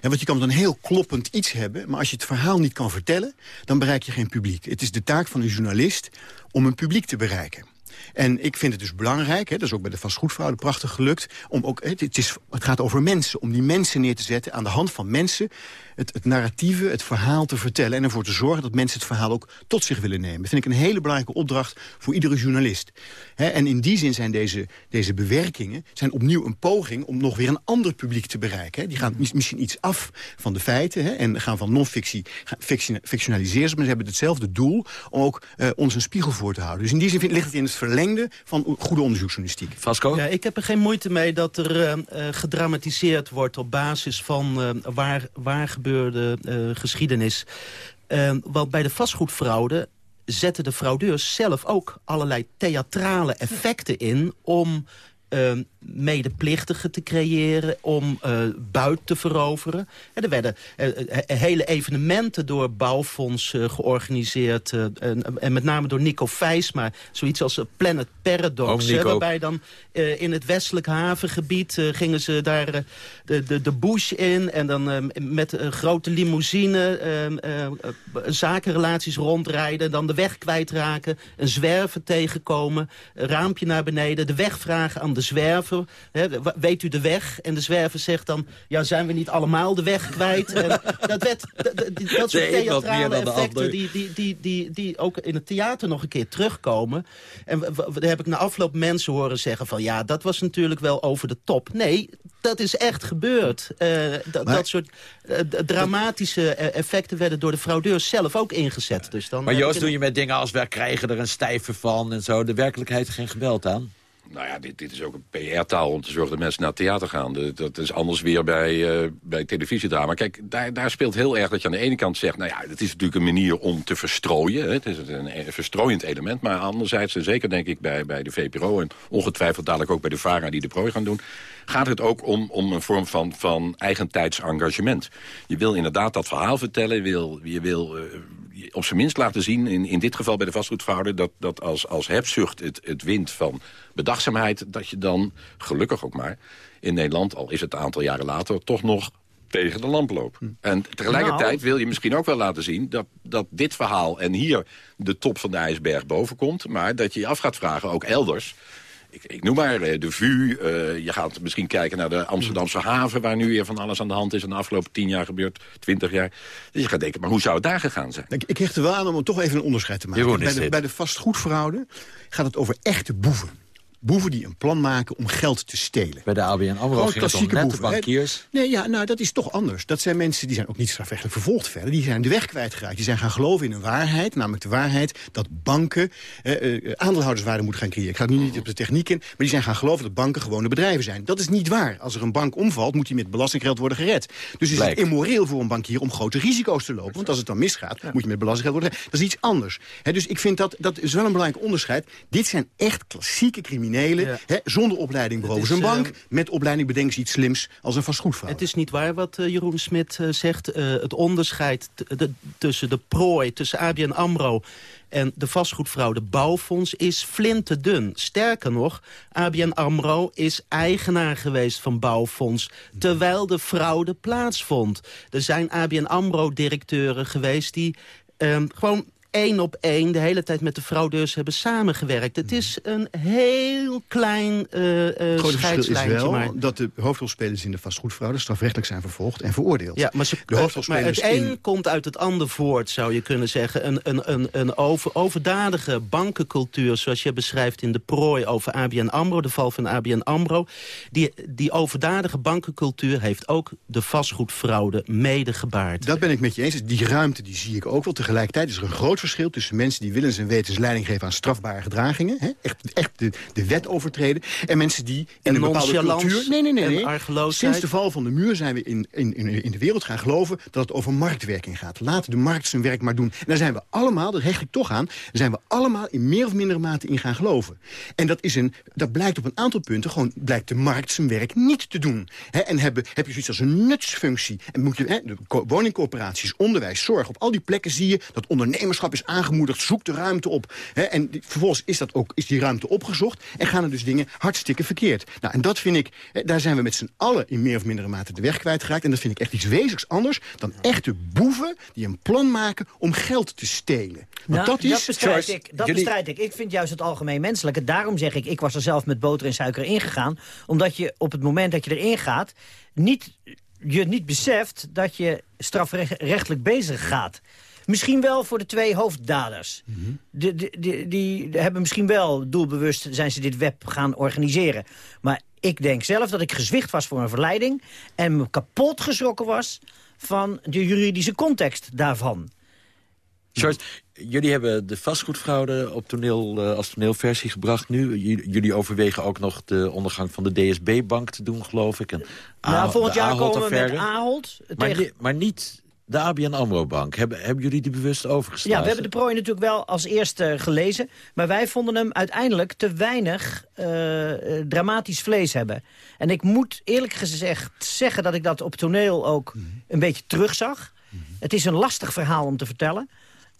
En want je kan dan heel kloppend iets hebben... maar als je het verhaal niet kan vertellen, dan bereik je geen publiek. Het is de taak van een journalist om een publiek te bereiken. En ik vind het dus belangrijk, hè, dat is ook bij de vastgoedfraude prachtig gelukt... om ook, het, is, het gaat over mensen, om die mensen neer te zetten... aan de hand van mensen het, het narratieve, het verhaal te vertellen... en ervoor te zorgen dat mensen het verhaal ook tot zich willen nemen. Dat vind ik een hele belangrijke opdracht voor iedere journalist. He, en in die zin zijn deze, deze bewerkingen zijn opnieuw een poging... om nog weer een ander publiek te bereiken. He. Die gaan misschien iets af van de feiten... He, en gaan van non-fictie fictionaliseren. Maar ze hebben hetzelfde doel om ook uh, ons een spiegel voor te houden. Dus in die zin vind, ligt het in het verlengde van goede onderzoeksjournalistiek. Vasco? Ja, ik heb er geen moeite mee dat er uh, gedramatiseerd wordt... op basis van uh, waar, waar uh, geschiedenis. Uh, want bij de vastgoedfraude zetten de fraudeurs zelf ook allerlei theatrale effecten in... om uh, medeplichtigen te creëren, om uh, buit te veroveren. En er werden uh, hele evenementen door Bouwfonds georganiseerd. En, en, met name door Nico Vijsma. Zoiets als Planet Paradox. Hè, waarbij dan in het westelijk havengebied gingen ze daar de, de, de bush in. En dan met een grote limousine zakenrelaties rondrijden. Dan de weg kwijtraken. Een zwerver tegenkomen. Raampje naar beneden. De weg vragen aan de zwerver. Hè, weet u de weg? En de zwerver zegt dan, ja, zijn we niet allemaal de weg kwijt? en [LAUGHS] dat, werd, dat, soort theatrale effecten die, die, die, die, die ook in het theater nog een keer terugkomen. En daar heb ik na afloop mensen horen zeggen van, ja, dat was natuurlijk wel over de top. Nee, dat is echt gebeurd. Uh, dat, maar, dat soort uh, dramatische effecten werden door de fraudeurs zelf ook ingezet. Dus dan maar Joost, doe je met dingen als, wij krijgen er een stijve van en zo, de werkelijkheid geen geweld aan? Nou ja, dit, dit is ook een PR-taal om te zorgen dat mensen naar het theater gaan. De, dat is anders weer bij, uh, bij televisiedrama. Kijk, daar, daar speelt heel erg dat je aan de ene kant zegt... nou ja, het is natuurlijk een manier om te verstrooien. Hè. Het is een, verstrooiend element. Maar anderzijds, en zeker denk ik bij, bij de VPRO... en ongetwijfeld dadelijk ook bij de VARA die de prooi gaan doen... gaat het ook om, om een vorm van, van eigentijds engagement. Je wil inderdaad dat verhaal vertellen. Je wil, je wil uh, op zijn minst laten zien, in, in dit geval bij de vastgoedfraude... dat, dat als, als hebzucht het, het wint van bedachtzaamheid... dat je dan, gelukkig ook maar, in Nederland, al is het een aantal jaren later... toch nog tegen de lamp loopt. En tegelijkertijd nou. wil je misschien ook wel laten zien... Dat, dat dit verhaal en hier de top van de ijsberg boven komt... maar dat je je af gaat vragen, ook elders ik, ik, noem maar de VU. Uh, je gaat misschien kijken naar de Amsterdamse haven... waar nu weer van alles aan de hand is. En de afgelopen tien jaar gebeurt, twintig jaar. Dus je gaat denken, maar hoe zou het daar gegaan zijn? Ik, ik hecht er wel aan om toch even een onderscheid te maken. Bij de, bij de vastgoedfraude gaat het over echte boeven boeven die een plan maken om geld te stelen. Bij de ABN AMRO klassieke boeven. bankiers. Nee, ja, nou, dat is toch anders. Dat zijn mensen die zijn ook niet strafrechtelijk vervolgd verder. Die zijn de weg kwijtgeraakt. Die zijn gaan geloven in een waarheid. Namelijk de waarheid dat banken eh, eh, aandeelhouderswaarde moeten gaan creëren. Ik ga nu niet op de techniek in. Maar die zijn gaan geloven dat banken gewone bedrijven zijn. Dat is niet waar. Als er een bank omvalt, moet die met belastinggeld worden gered. Dus is het immoreel voor een bankier om grote risico's te lopen. Want als het dan misgaat, moet je met belastinggeld worden gered. Dat is iets anders. He, dus ik vind dat, dat is wel een belangrijk onderscheid. Dit zijn echt klassieke criminelen criminelen. Hè, zonder opleiding beroven ze een bank. eh, met opleiding bedenken ze iets slims als een vastgoedvrouw. Het is niet waar wat eh, Jeroen Smit eh, zegt. Het onderscheid de- tussen de prooi, tussen ABN AMRO... en de vastgoedvrouw, de bouwfonds, is flinterdun. Sterker nog, ABN AMRO is eigenaar geweest van bouwfonds... terwijl de fraude plaatsvond. Er zijn ABN AMRO-directeuren geweest die... ehm, gewoon één op één de hele tijd met de fraudeurs hebben samengewerkt. Het is een heel klein eh eh Het grote verschil is wel maar... dat de hoofdrolspelers in de vastgoedfraude strafrechtelijk zijn vervolgd en veroordeeld. Ja, maar, ze, de maar hoofdrolspelers het een in... komt uit het ander voort, zou je kunnen zeggen. Een, een, een, een over, overdadige bankencultuur, zoals je beschrijft in de prooi over ABN AMRO, de val van ABN AMRO. Die, die overdadige bankencultuur heeft ook de vastgoedfraude medegebaard. Dat ben ik met je eens. Die ruimte die zie ik ook wel. Tegelijkertijd is er een groot verschil tussen mensen die willens en wetens leiding geven aan strafbare gedragingen. Hè? Echt, echt de, de wet overtreden. En mensen die in En een bepaalde cultuur... Nee, nee, nee. Sinds de val van de muur zijn we in, in, in, de wereld gaan geloven dat het over marktwerking gaat. Laat de markt zijn werk maar doen. En daar zijn we allemaal, dat hecht ik toch aan... daar zijn we allemaal in meer of mindere mate in gaan geloven. En dat, is een, dat blijkt op een aantal punten gewoon... blijkt de markt zijn werk niet te doen. Hè, en hebben, heb je zoiets als een nutsfunctie. En moet je, hè, de co- woningcorporaties, onderwijs, zorg... op al die plekken zie je dat ondernemerschap is aangemoedigd. Zoek de ruimte op. Hè, en die- vervolgens is, dat ook, is die ruimte opgezocht... en gaan er dus dingen hartstikke verkeerd. Nou, en dat vind ik, hè, daar zijn we met z'n allen... in meer of mindere mate de weg kwijtgeraakt. En dat vind ik echt iets wezenlijks anders... dan echte boeven die een plan maken om geld te stelen. Want Nou, dat is... bestrijd ik. Dat bestrijd ik. Ik vind juist het algemeen menselijke. Daarom zeg ik, ik was er zelf met boter en suiker ingegaan. Omdat je op het moment dat je erin gaat... Niet, je niet beseft dat je strafrechtelijk bezig gaat. Misschien wel voor de twee hoofddaders. De, de, de- die hebben misschien wel doelbewust zijn ze dit web gaan organiseren. Maar ik denk zelf dat ik gezwicht was voor een verleiding... en me kapot geschrokken was van de juridische context daarvan. George, jullie hebben de vastgoedfraude op toneel, eh, als toneelversie gebracht nu. J- jullie overwegen ook nog de ondergang van de DSB-bank te doen, geloof ik. En Nou, volgend jaar komen we met Ahold. Maar, tegen- ni- maar niet de ABN AMRO-bank. Hebben, hebben jullie die bewust overgeslagen? Ja, we hebben de prooi natuurlijk wel als eerste gelezen. Maar wij vonden hem uiteindelijk te weinig eh, dramatisch vlees hebben. En ik moet eerlijk gezegd zeggen dat ik dat op toneel ook een beetje terugzag. Het is een lastig verhaal om te vertellen.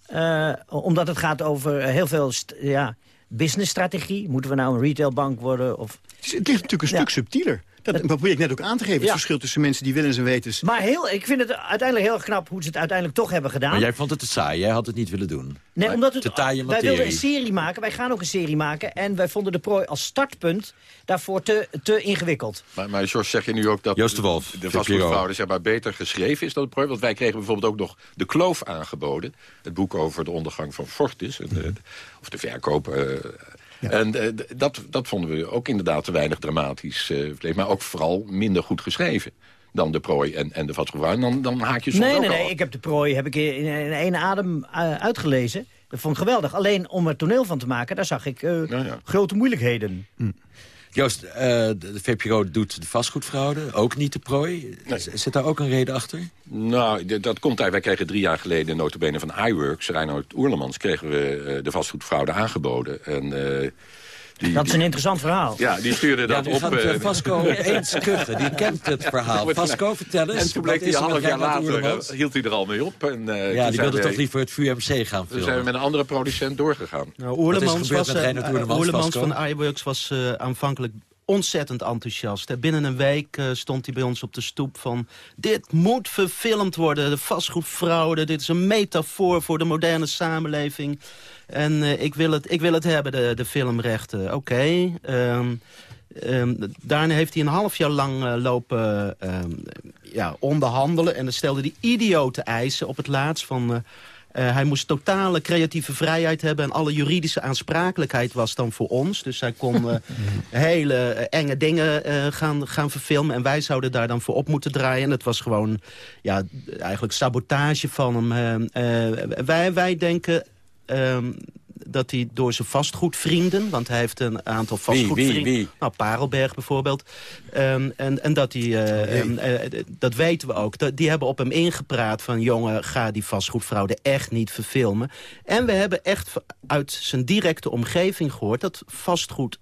Eh, omdat het gaat over heel veel ja, businessstrategie. Moeten we nou een retailbank worden? Of... Het, ligt natuurlijk een Ja. stuk subtieler. Dat probeer ik net ook aan te geven. Het verschil tussen mensen die willens en wetens... Maar heel, ik vind het uiteindelijk heel knap hoe ze het uiteindelijk toch hebben gedaan. Maar jij vond het te saai, jij had het niet willen doen. Nee, Maar omdat het, te taaie wij wilden een serie maken. Wij gaan ook een serie maken. En wij vonden de prooi als startpunt daarvoor te, te ingewikkeld. Maar, maar George, zeg je nu ook dat Joost de Wolf, de vastgoedfraude zeg maar, beter geschreven is dan het prooi? Want wij kregen bijvoorbeeld ook nog De Kloof aangeboden. Het boek over de ondergang van Fortis. En, de- of de verkoop. En eh, dat, dat vonden we ook inderdaad te weinig dramatisch. eh, verleden, maar ook vooral minder goed geschreven dan de prooi en, en de. En dan, dan haak je soms Nee, ook nee, al nee. Ik heb de prooi heb ik in, in één adem eh, uitgelezen. Dat vond ik geweldig. Alleen om er toneel van te maken, daar zag ik eh, grote moeilijkheden. Joost, eh, de VPRO doet de vastgoedfraude, ook niet de prooi. Zit daar ook een reden achter? Nou, dat komt uit. Wij kregen drie jaar geleden notabene van iWorks, Reinhard Oerlemans, kregen we eh, de vastgoedfraude aangeboden. En, eh, die, Dat is een interessant verhaal. Ja, die stuurde dat ja, op. gaat eh, Vasco [LAUGHS] eens kuchen. Die kent het verhaal. Vasco, vertel eens. En toen bleek hij een half jaar later, Oerlemans? eh, hield hij er al mee op. En, eh, Ja, die wilde wij- toch liever het VUMC gaan Toen zijn we filmen. met een andere producent doorgegaan. Nou, Oerlemans er was, Oerlemans, van iWorks was eh, aanvankelijk ontzettend enthousiast. Binnen een week eh, stond hij bij ons op de stoep van... dit moet verfilmd worden, de vastgoedfraude. Dit is een metafoor voor de moderne samenleving. En eh, ik, wil het, ik wil het hebben, de, de filmrechten. Oké. ehm, ehm, daarna heeft hij een half jaar lang eh, lopen ehm, ja, onderhandelen. En dan stelde hij idiote eisen op het laatst van... eh, hij moest totale creatieve vrijheid hebben... en alle juridische aansprakelijkheid was dan voor ons. Dus hij kon eh, [LAUGHS] hele enge dingen gaan, gaan verfilmen... en wij zouden daar dan voor op moeten draaien. En het was gewoon ja, eigenlijk sabotage van hem. wij, wij denken... ehm, dat hij door zijn vastgoedvrienden... want hij heeft een aantal vastgoedvrienden... wie, wie? Nou, Parelberg bijvoorbeeld. Ehm, en, en dat, die, eh, ehm, eh, dat weten we ook. Dat, die hebben op hem ingepraat van... jongen, ga die vastgoedfraude echt niet verfilmen. En we hebben echt uit zijn directe omgeving gehoord... dat vastgoed,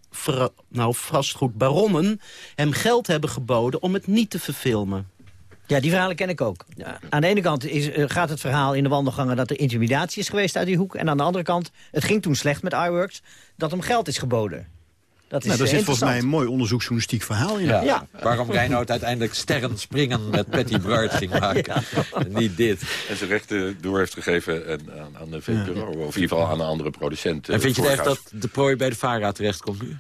nou, vastgoedbaronnen hem geld hebben geboden om het niet te verfilmen. Ja, die verhalen ken ik ook. Aan de ene kant is, eh, gaat het verhaal in de wandelgangen dat er intimidatie is geweest uit die hoek. En aan de andere kant, het ging toen slecht met iWorks, dat hem geld is geboden. Dat is nou, daar eh, zit volgens mij een mooi onderzoeksjournalistiek verhaal in. Ja. Waarom Reinoud uiteindelijk sterren springen met Patty Bart ging [LAUGHS] maken. Niet dit. En zijn rechten door heeft gegeven aan, aan de VPRO. Of in ieder geval aan een andere producent. En vind je echt dat de prooi bij de VARA terechtkomt nu?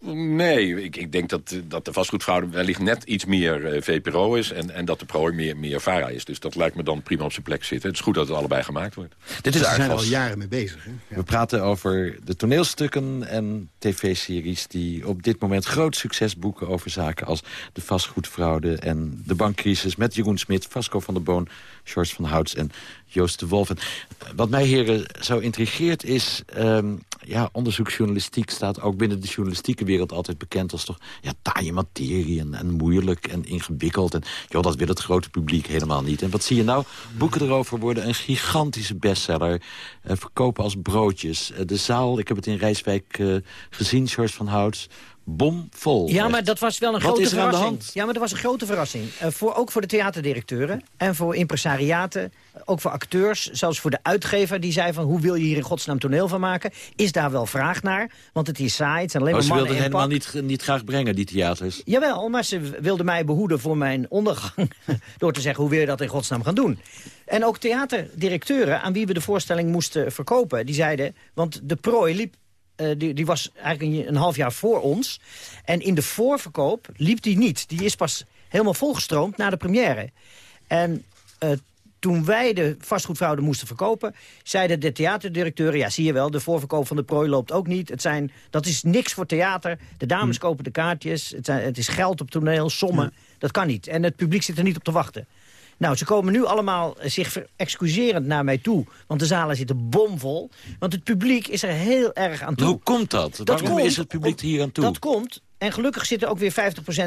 Nee, ik, ik denk dat, dat de vastgoedfraude wellicht net iets meer uh, VPRO is... En, en dat de prooi meer, meer VARA is. Dus dat lijkt me dan prima op zijn plek zitten. Het is goed dat het allebei gemaakt wordt. Dit is Ze zijn er al jaren mee bezig. Hè? We praten over de toneelstukken en tv-series... die op dit moment groot succes boeken over zaken als de vastgoedfraude... en de bankcrisis met Jeroen Smit, Vasco van der Boon, George van Houts en Joost de Wolf. En wat mij, heren, zo intrigeert is... Um, ja, onderzoeksjournalistiek staat ook binnen de journalistieke wereld altijd bekend als toch ja, taaie materie en, en moeilijk en ingewikkeld. En joh, dat wil het grote publiek helemaal niet. En wat zie je nou? Boeken erover worden een gigantische bestseller. Uh, verkopen als broodjes. Uh, de zaal, ik heb het in Rijswijk uh, gezien, George van Houts bomvol. Ja, maar dat was wel een Wat grote er verrassing. Ja, maar dat was een grote verrassing. Uh, voor, ook voor de theaterdirecteuren en voor impresariaten, ook voor acteurs, zelfs voor de uitgever die zei van hoe wil je hier in godsnaam toneel van maken? Is daar wel vraag naar? Want het is saai, het zijn alleen Oh, maar ze wilden helemaal niet, niet graag brengen, die theaters. Jawel, maar ze wilden mij behoeden voor mijn ondergang... [LAUGHS] door te zeggen, hoe wil je dat in godsnaam gaan doen? En ook theaterdirecteuren aan wie we de voorstelling moesten verkopen... die zeiden, want de prooi liep uh, die, die, was eigenlijk een, een, half jaar voor ons. En in de voorverkoop liep die niet. Die is pas helemaal volgestroomd na de première. En uh, toen wij de vastgoedfraude moesten verkopen... zeiden de theaterdirecteuren... ja, zie je wel, de voorverkoop van de prooi loopt ook niet. Het zijn, dat is niks voor theater. De dames hm. kopen de kaartjes. Het, zijn, het, is geld op toneel, sommen. Dat kan niet. En het publiek zit er niet op te wachten. Nou, ze komen nu allemaal zich excuserend naar mij toe. Want de zalen zitten bomvol. Want het publiek is er heel erg aan toe. Hoe komt dat? dat Waarom komt, is het publiek hier aan toe? Dat komt, en gelukkig zitten ook weer 50%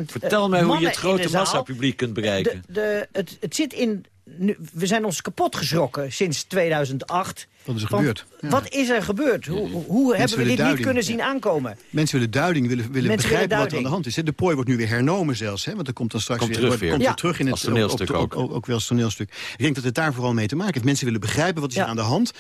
Vertel mij hoe je het grote massapubliek kunt bereiken. De, de, het, het zit in... Nu, we zijn ons kapot geschrokken sinds 2008. Wat is er Van, gebeurd? Ja. Wat is er gebeurd? Hoe, hoe hebben we dit duiding. niet kunnen zien aankomen? Mensen willen duiding, willen, willen Mensen begrijpen willen wat er aan de hand is. De prooi wordt nu weer hernomen zelfs. Hè? Want er komt dan straks komt weer, terug, weer. Komt ja. weer terug in het toneelstuk ook. ook. Ook wel als toneelstuk. Ik denk dat het daar vooral mee te maken heeft. Mensen willen begrijpen wat is ja. er aan de hand.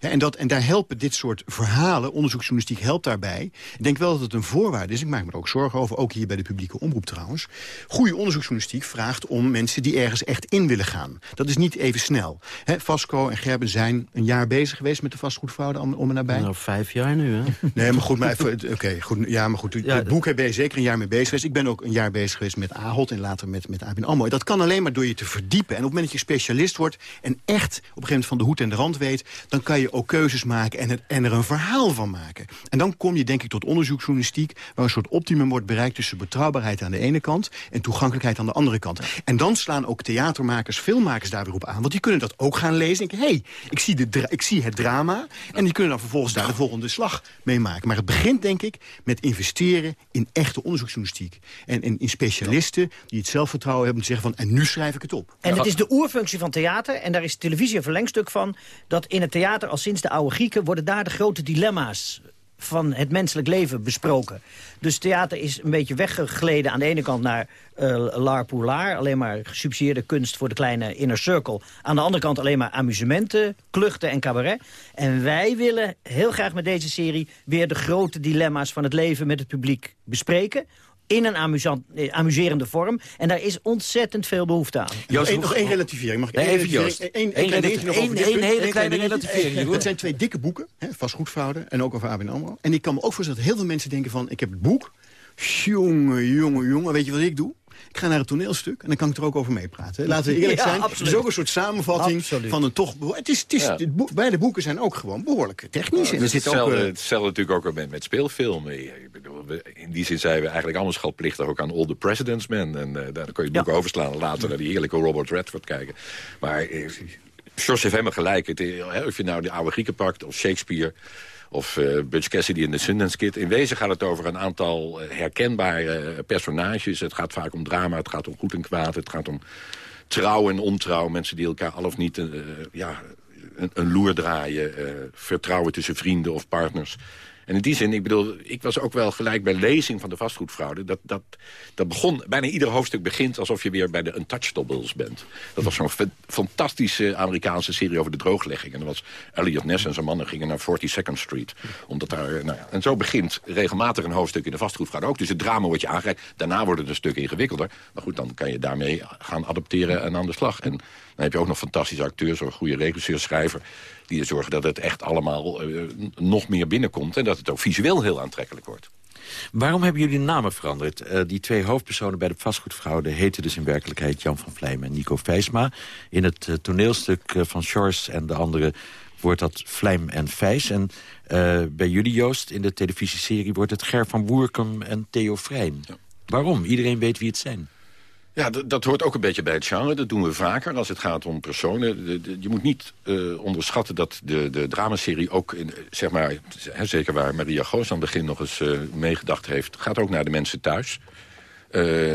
En, dat, en daar helpen dit soort verhalen, onderzoeksjournalistiek helpt daarbij. Ik denk wel dat het een voorwaarde is, ik maak me er ook zorgen over, ook hier bij de publieke omroep trouwens. Goede onderzoeksjournalistiek vraagt om mensen die ergens echt in willen gaan. Dat is niet even snel. He, Vasco en Gerben zijn een jaar bezig geweest met de vastgoedfraude om, en nabij. Nou, vijf jaar nu, hè? [LAUGHS] Nee, maar goed, maar oké, okay, goed, ja, maar goed. Ja, het boek ben je zeker een jaar mee bezig geweest. Ik ben ook een jaar bezig geweest met Ahold en later met, met ABN AMRO. Dat kan alleen maar door je te verdiepen. En op het moment dat je specialist wordt en echt op een gegeven moment van de hoed en de rand weet, dan kan je ook keuzes maken en, het, en er een verhaal van maken. En dan kom je denk ik tot onderzoeksjournalistiek... waar een soort optimum wordt bereikt tussen betrouwbaarheid aan de ene kant... en toegankelijkheid aan de andere kant. En dan slaan ook theatermakers, filmmakers daar weer op aan. Want die kunnen dat ook gaan lezen en denken... hé, hey, ik, zie de ik zie het drama... en die kunnen dan vervolgens daar de volgende slag mee maken. Maar het begint denk ik met investeren in echte onderzoeksjournalistiek. En, en in specialisten die het zelfvertrouwen hebben... om te zeggen van, en nu schrijf ik het op. En het is de oerfunctie van theater, en daar is televisie een verlengstuk van... dat in het theater sinds de oude Grieken worden daar de grote dilemma's van het menselijk leven besproken. Dus theater is een beetje weggegleden aan de ene kant naar uh, pour l'art. Alleen maar gesubsidieerde kunst voor de kleine inner circle. Aan de andere kant alleen maar amusementen, kluchten en cabaret. En wij willen heel graag met deze serie weer de grote dilemma's van het leven met het publiek bespreken in een amusant, eh, amuserende vorm. En daar is ontzettend veel behoefte aan. Joost, nog één relativering. Mag ik nee, even Joost. Eén hele kleine relativering. Het zijn twee dikke boeken, hè, vastgoedfraude en ook over ABN AMRO. En ik kan me ook voorstellen dat heel veel mensen denken van... ik heb het boek, jongen, jongen, jongen, weet je wat ik doe? Ik ga naar het toneelstuk en dan kan ik er ook over meepraten. Laten we eerlijk Ja, zijn. absoluut. Het is ook een soort samenvatting Absoluut. van een toch... Het is, het is, Ja. het boek- beide boeken zijn ook gewoon behoorlijk technisch. en er het, zit ook... hetzelfde, eh, hetzelfde natuurlijk ook met, met speelfilmen. Ik bedoel, we- in die zin zijn we eigenlijk allemaal schatplichtig ook aan All the President's Men. En eh, daar kun je het boek overslaan en later naar die heerlijke Robert Redford kijken. Maar eh, George heeft helemaal gelijk. Het, eh, hè, of je nou de oude Grieken pakt of Shakespeare Of uh, Butch Cassidy in de Sundance Kid. In wezen gaat het over een aantal herkenbare personages. Het gaat vaak om drama, het gaat om goed en kwaad. Het gaat om trouw en ontrouw. Mensen die elkaar al of niet ja, een, een loer draaien. vertrouwen tussen vrienden of partners. En in die zin, ik bedoel, ik was ook wel gelijk bij lezing van de vastgoedfraude. Dat, dat, dat begon, bijna ieder hoofdstuk begint alsof je weer bij de Untouchables bent. Dat was zo'n fantastische Amerikaanse serie over de drooglegging. En dat was Elliot Ness en zijn mannen gingen naar 42nd Street. Omdat daar, nou en zo begint regelmatig een hoofdstuk in de vastgoedfraude ook. Dus het drama wordt je aangereikt. Daarna wordt het een stuk ingewikkelder. Maar goed, dan kan je daarmee gaan adapteren en aan de slag. En dan heb je ook nog fantastische acteurs, een goede regisseur, schrijver die er zorgen dat het echt allemaal uh, nog meer binnenkomt... en dat het ook visueel heel aantrekkelijk wordt. Waarom hebben jullie de namen veranderd? Uh, die twee hoofdpersonen bij de vastgoedfraude heten dus in werkelijkheid Jan van Vlijm en Nico Vijsma. In het uh, toneelstuk van Shores en de andere wordt dat Vlijm en Vijs. En bij jullie, Joost, in de televisieserie wordt het Ger van Woerkum en Theo Vrijn. Ja. Waarom? Iedereen weet wie het zijn. Ja, dat hoort ook een beetje bij het genre. Dat doen we vaker als het gaat om personen. je moet niet uh, onderschatten dat de, de dramaserie ook... In, zeg maar, zeker waar Maria Goos aan het begin nog eens uh, meegedacht heeft... gaat ook naar de mensen thuis. Uh,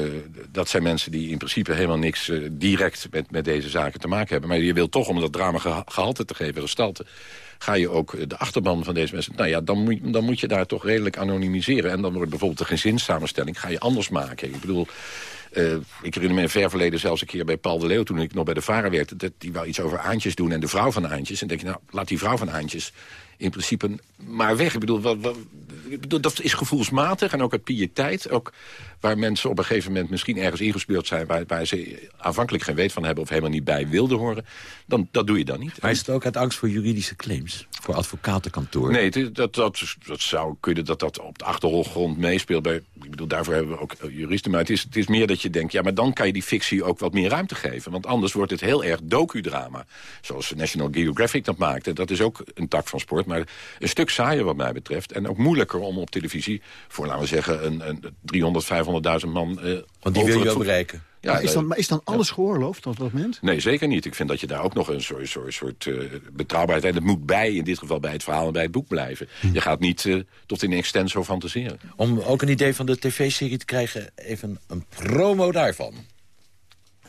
dat zijn mensen die in principe helemaal niks direct met, met deze zaken te maken hebben. Maar je wil toch, om dat drama gehalte te geven, gestalte ga je ook de achterban van deze mensen... nou ja, dan moet, dan moet je daar toch redelijk anonimiseren. En dan wordt bijvoorbeeld de gezinssamenstelling ga je anders maken. Ik bedoel, uh, ik herinner me in ver verleden zelfs een keer bij Paul de Leeuw... toen ik nog bij de Varen werkte, dat die wou iets over Aantjes doen... en de vrouw van Aantjes. En denk je, nou, laat die vrouw van Aantjes in principe maar weg. Ik bedoel, wat, wat, ik bedoel, dat is gevoelsmatig en ook uit piëteit. Ook waar mensen op een gegeven moment misschien ergens ingespeeld zijn... Waar, waar, ze aanvankelijk geen weet van hebben of helemaal niet bij wilden horen... Dan, dat doe je dan niet. Maar is het ook uit angst voor juridische claims? Voor advocatenkantoor? Nee, dat, dat, dat zou kunnen dat dat op de achtergrond meespeelt. Bij, ik bedoel, daarvoor hebben we ook juristen. Maar het is, het is meer dat je denkt... ja, maar dan kan je die fictie ook wat meer ruimte geven. Want anders wordt het heel erg docudrama. Zoals National Geographic dat maakte. Dat is ook een tak van sport. Maar een stuk saaier wat mij betreft. En ook moeilijker om op televisie... voor, laten we zeggen, een, een 300, 500.000 man... Uh, Want die wil je ook bereiken. Ja, maar, is dan, maar is dan alles geoorloofd op dat moment? Nee, zeker niet. Ik vind dat je daar ook nog een soort, soort, soort uh, betrouwbaarheid... en dat moet bij, in dit geval bij het verhaal en bij het boek blijven. Hm. Je gaat niet uh, tot in extenso fantaseren. Om ook een idee van de tv-serie te krijgen... even een promo daarvan.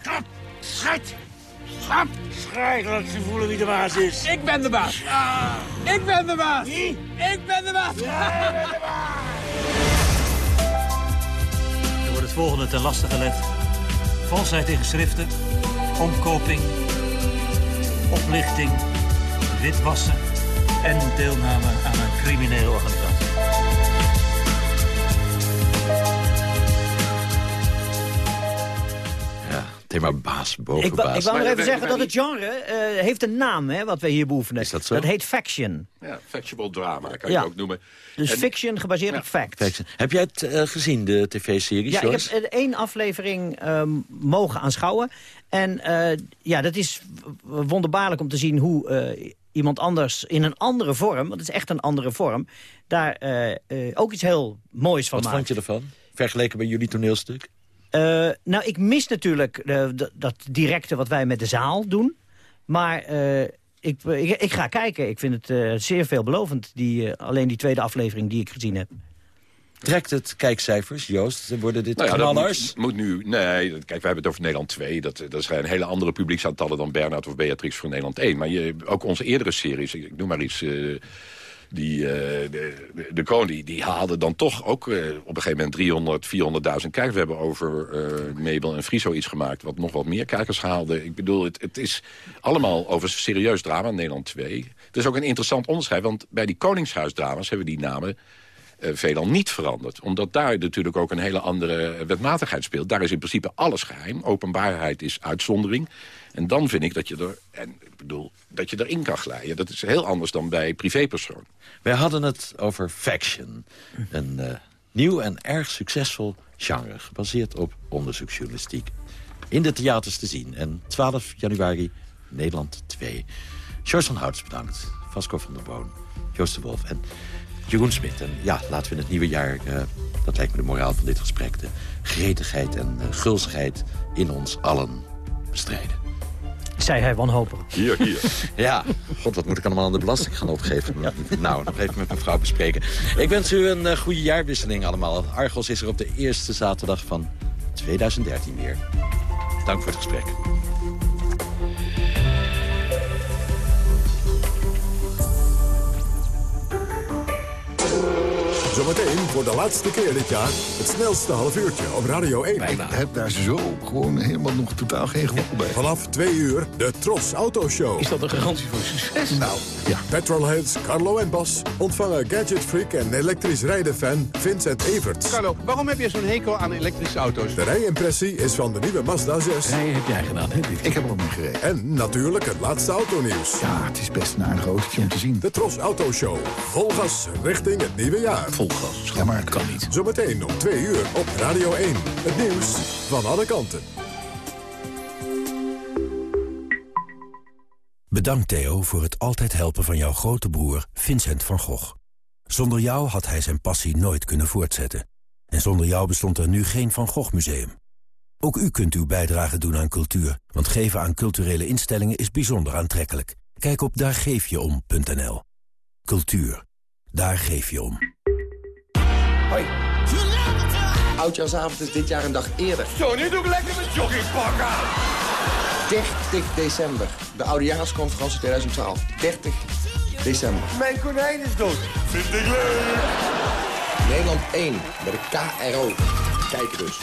Schat, schat, schat. Schrijf, laat ze voelen wie de baas is. Ik ben de baas. Ja. Ik ben de baas. Wie? Ik ben de baas. Jij bent de baas. Er wordt het volgende ten laste gelegd valsheid in geschriften, omkoping, oplichting, witwassen en deelname aan een criminele organisatie. Thema baas, boven ik, baas. Ik wou nog even zeggen dat het genre uh, heeft een naam, hè, wat we hier beoefenen. Is dat zo? Dat heet faction. Ja, factual drama, kan je ook noemen. Dus en, fiction gebaseerd ja. op fact. Faction. Heb jij het uh, gezien, de tv-serie, Ja, ik heb één aflevering um, mogen aanschouwen. En uh, ja, dat is wonderbaarlijk om te zien hoe uh, iemand anders in een andere vorm... want het is echt een andere vorm, daar ook iets heel moois van Wat maakt. vond je ervan, vergeleken bij jullie toneelstuk? Uh, nou, ik mis natuurlijk uh, dat directe wat wij met de zaal doen. Maar uh, ik, ik, ik, ga kijken. Ik vind het zeer veelbelovend, die, alleen die tweede aflevering die ik gezien heb. Trekt het kijkcijfers, Joost? Worden dit nou ja, knallers? Moet, moet, nu, nee, kijk, wij hebben het over Nederland 2. Dat, dat zijn hele andere publieksaantallen dan Bernard of Beatrix voor Nederland 1. Maar je, ook onze eerdere series, ik, ik noem maar iets die, uh, de, de, koning die, haalde dan toch ook uh, op een gegeven moment 300, 400.000 kijkers. We hebben over uh, Mabel en Friso iets gemaakt wat nog wat meer kijkers haalde. Ik bedoel, het, het is allemaal over serieus drama, Nederland 2. Het is ook een interessant onderscheid, want bij die koningshuisdrama's hebben die namen veelal niet veranderd. Omdat daar natuurlijk ook een hele andere wetmatigheid speelt. Daar is in principe alles geheim. Openbaarheid is uitzondering. En dan vind ik dat je er, en ik bedoel, dat je erin kan glijden. Dat is heel anders dan bij privépersoon. Wij hadden het over Faction. Een uh, nieuw en erg succesvol genre, gebaseerd op onderzoeksjournalistiek. In de theaters te zien. En 12 januari, Nederland 2. George van Houts bedankt. Vasco van der Boon, Joost de Wolf en Jeroen Smit. En ja, laten we in het nieuwe jaar, uh, dat lijkt me de moraal van dit gesprek... de gretigheid en uh, gulzigheid in ons allen bestrijden. Zei hij wanhopig. Hier, hier. Ja, god, wat moet ik allemaal aan de belasting gaan opgeven? Nou, nog even met mijn vrouw bespreken. Ik wens u een uh, goede jaarwisseling allemaal. Argos is er op de eerste zaterdag van 2013 weer. Dank voor het gesprek. Zometeen voor de laatste keer dit jaar het snelste half uurtje op Radio 1. Bijna. heb daar zo gewoon helemaal nog totaal geen gevoel bij. Vanaf twee uur de Tros Autoshow. Is dat een garantie voor succes? Nou, ja. Petrolheads Carlo en Bas ontvangen gadgetfreak en elektrisch rijden fan Vincent Evert. Carlo, waarom heb je zo'n hekel aan elektrische auto's? De rijimpressie is van de nieuwe Mazda 6. Rijden heb jij gedaan, hè? Ik heb er nog niet gereden. En natuurlijk het laatste autonieuws. Ja, het is best een aardig autootje om te zien. De Tros Autoshow. Vol gas richting het nieuwe jaar. Vol Ja, maar het kan niet. Zometeen om twee uur op Radio 1. Het nieuws van alle kanten. Bedankt Theo voor het altijd helpen van jouw grote broer Vincent van Gogh. Zonder jou had hij zijn passie nooit kunnen voortzetten. En zonder jou bestond er nu geen Van Gogh Museum. Ook u kunt uw bijdrage doen aan cultuur, want geven aan culturele instellingen is bijzonder aantrekkelijk. Kijk op daargeefjeom.nl. Cultuur. Daar geef je om. Hoi. Oudjaarsavond is dit jaar een dag eerder. Zo, nu doe ik lekker mijn joggingpak aan. 30 december. De oudejaarsconferentie 2012. 30 december. Mijn konijn is dood. Vind ik leuk. Nederland 1 bij de KRO. Kijken dus.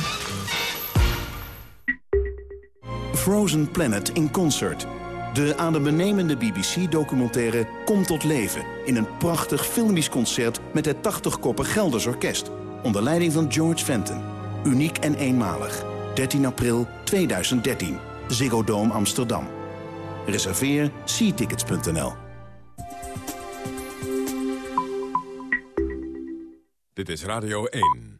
Frozen Planet in Concert. De adembenemende BBC-documentaire komt tot leven... in een prachtig filmisch concert met het 80-koppig Gelders Orkest... onder leiding van George Fenton. Uniek en eenmalig. 13 april 2013. Ziggo Dome Amsterdam. Reserveer seatickets.nl. Dit is Radio 1.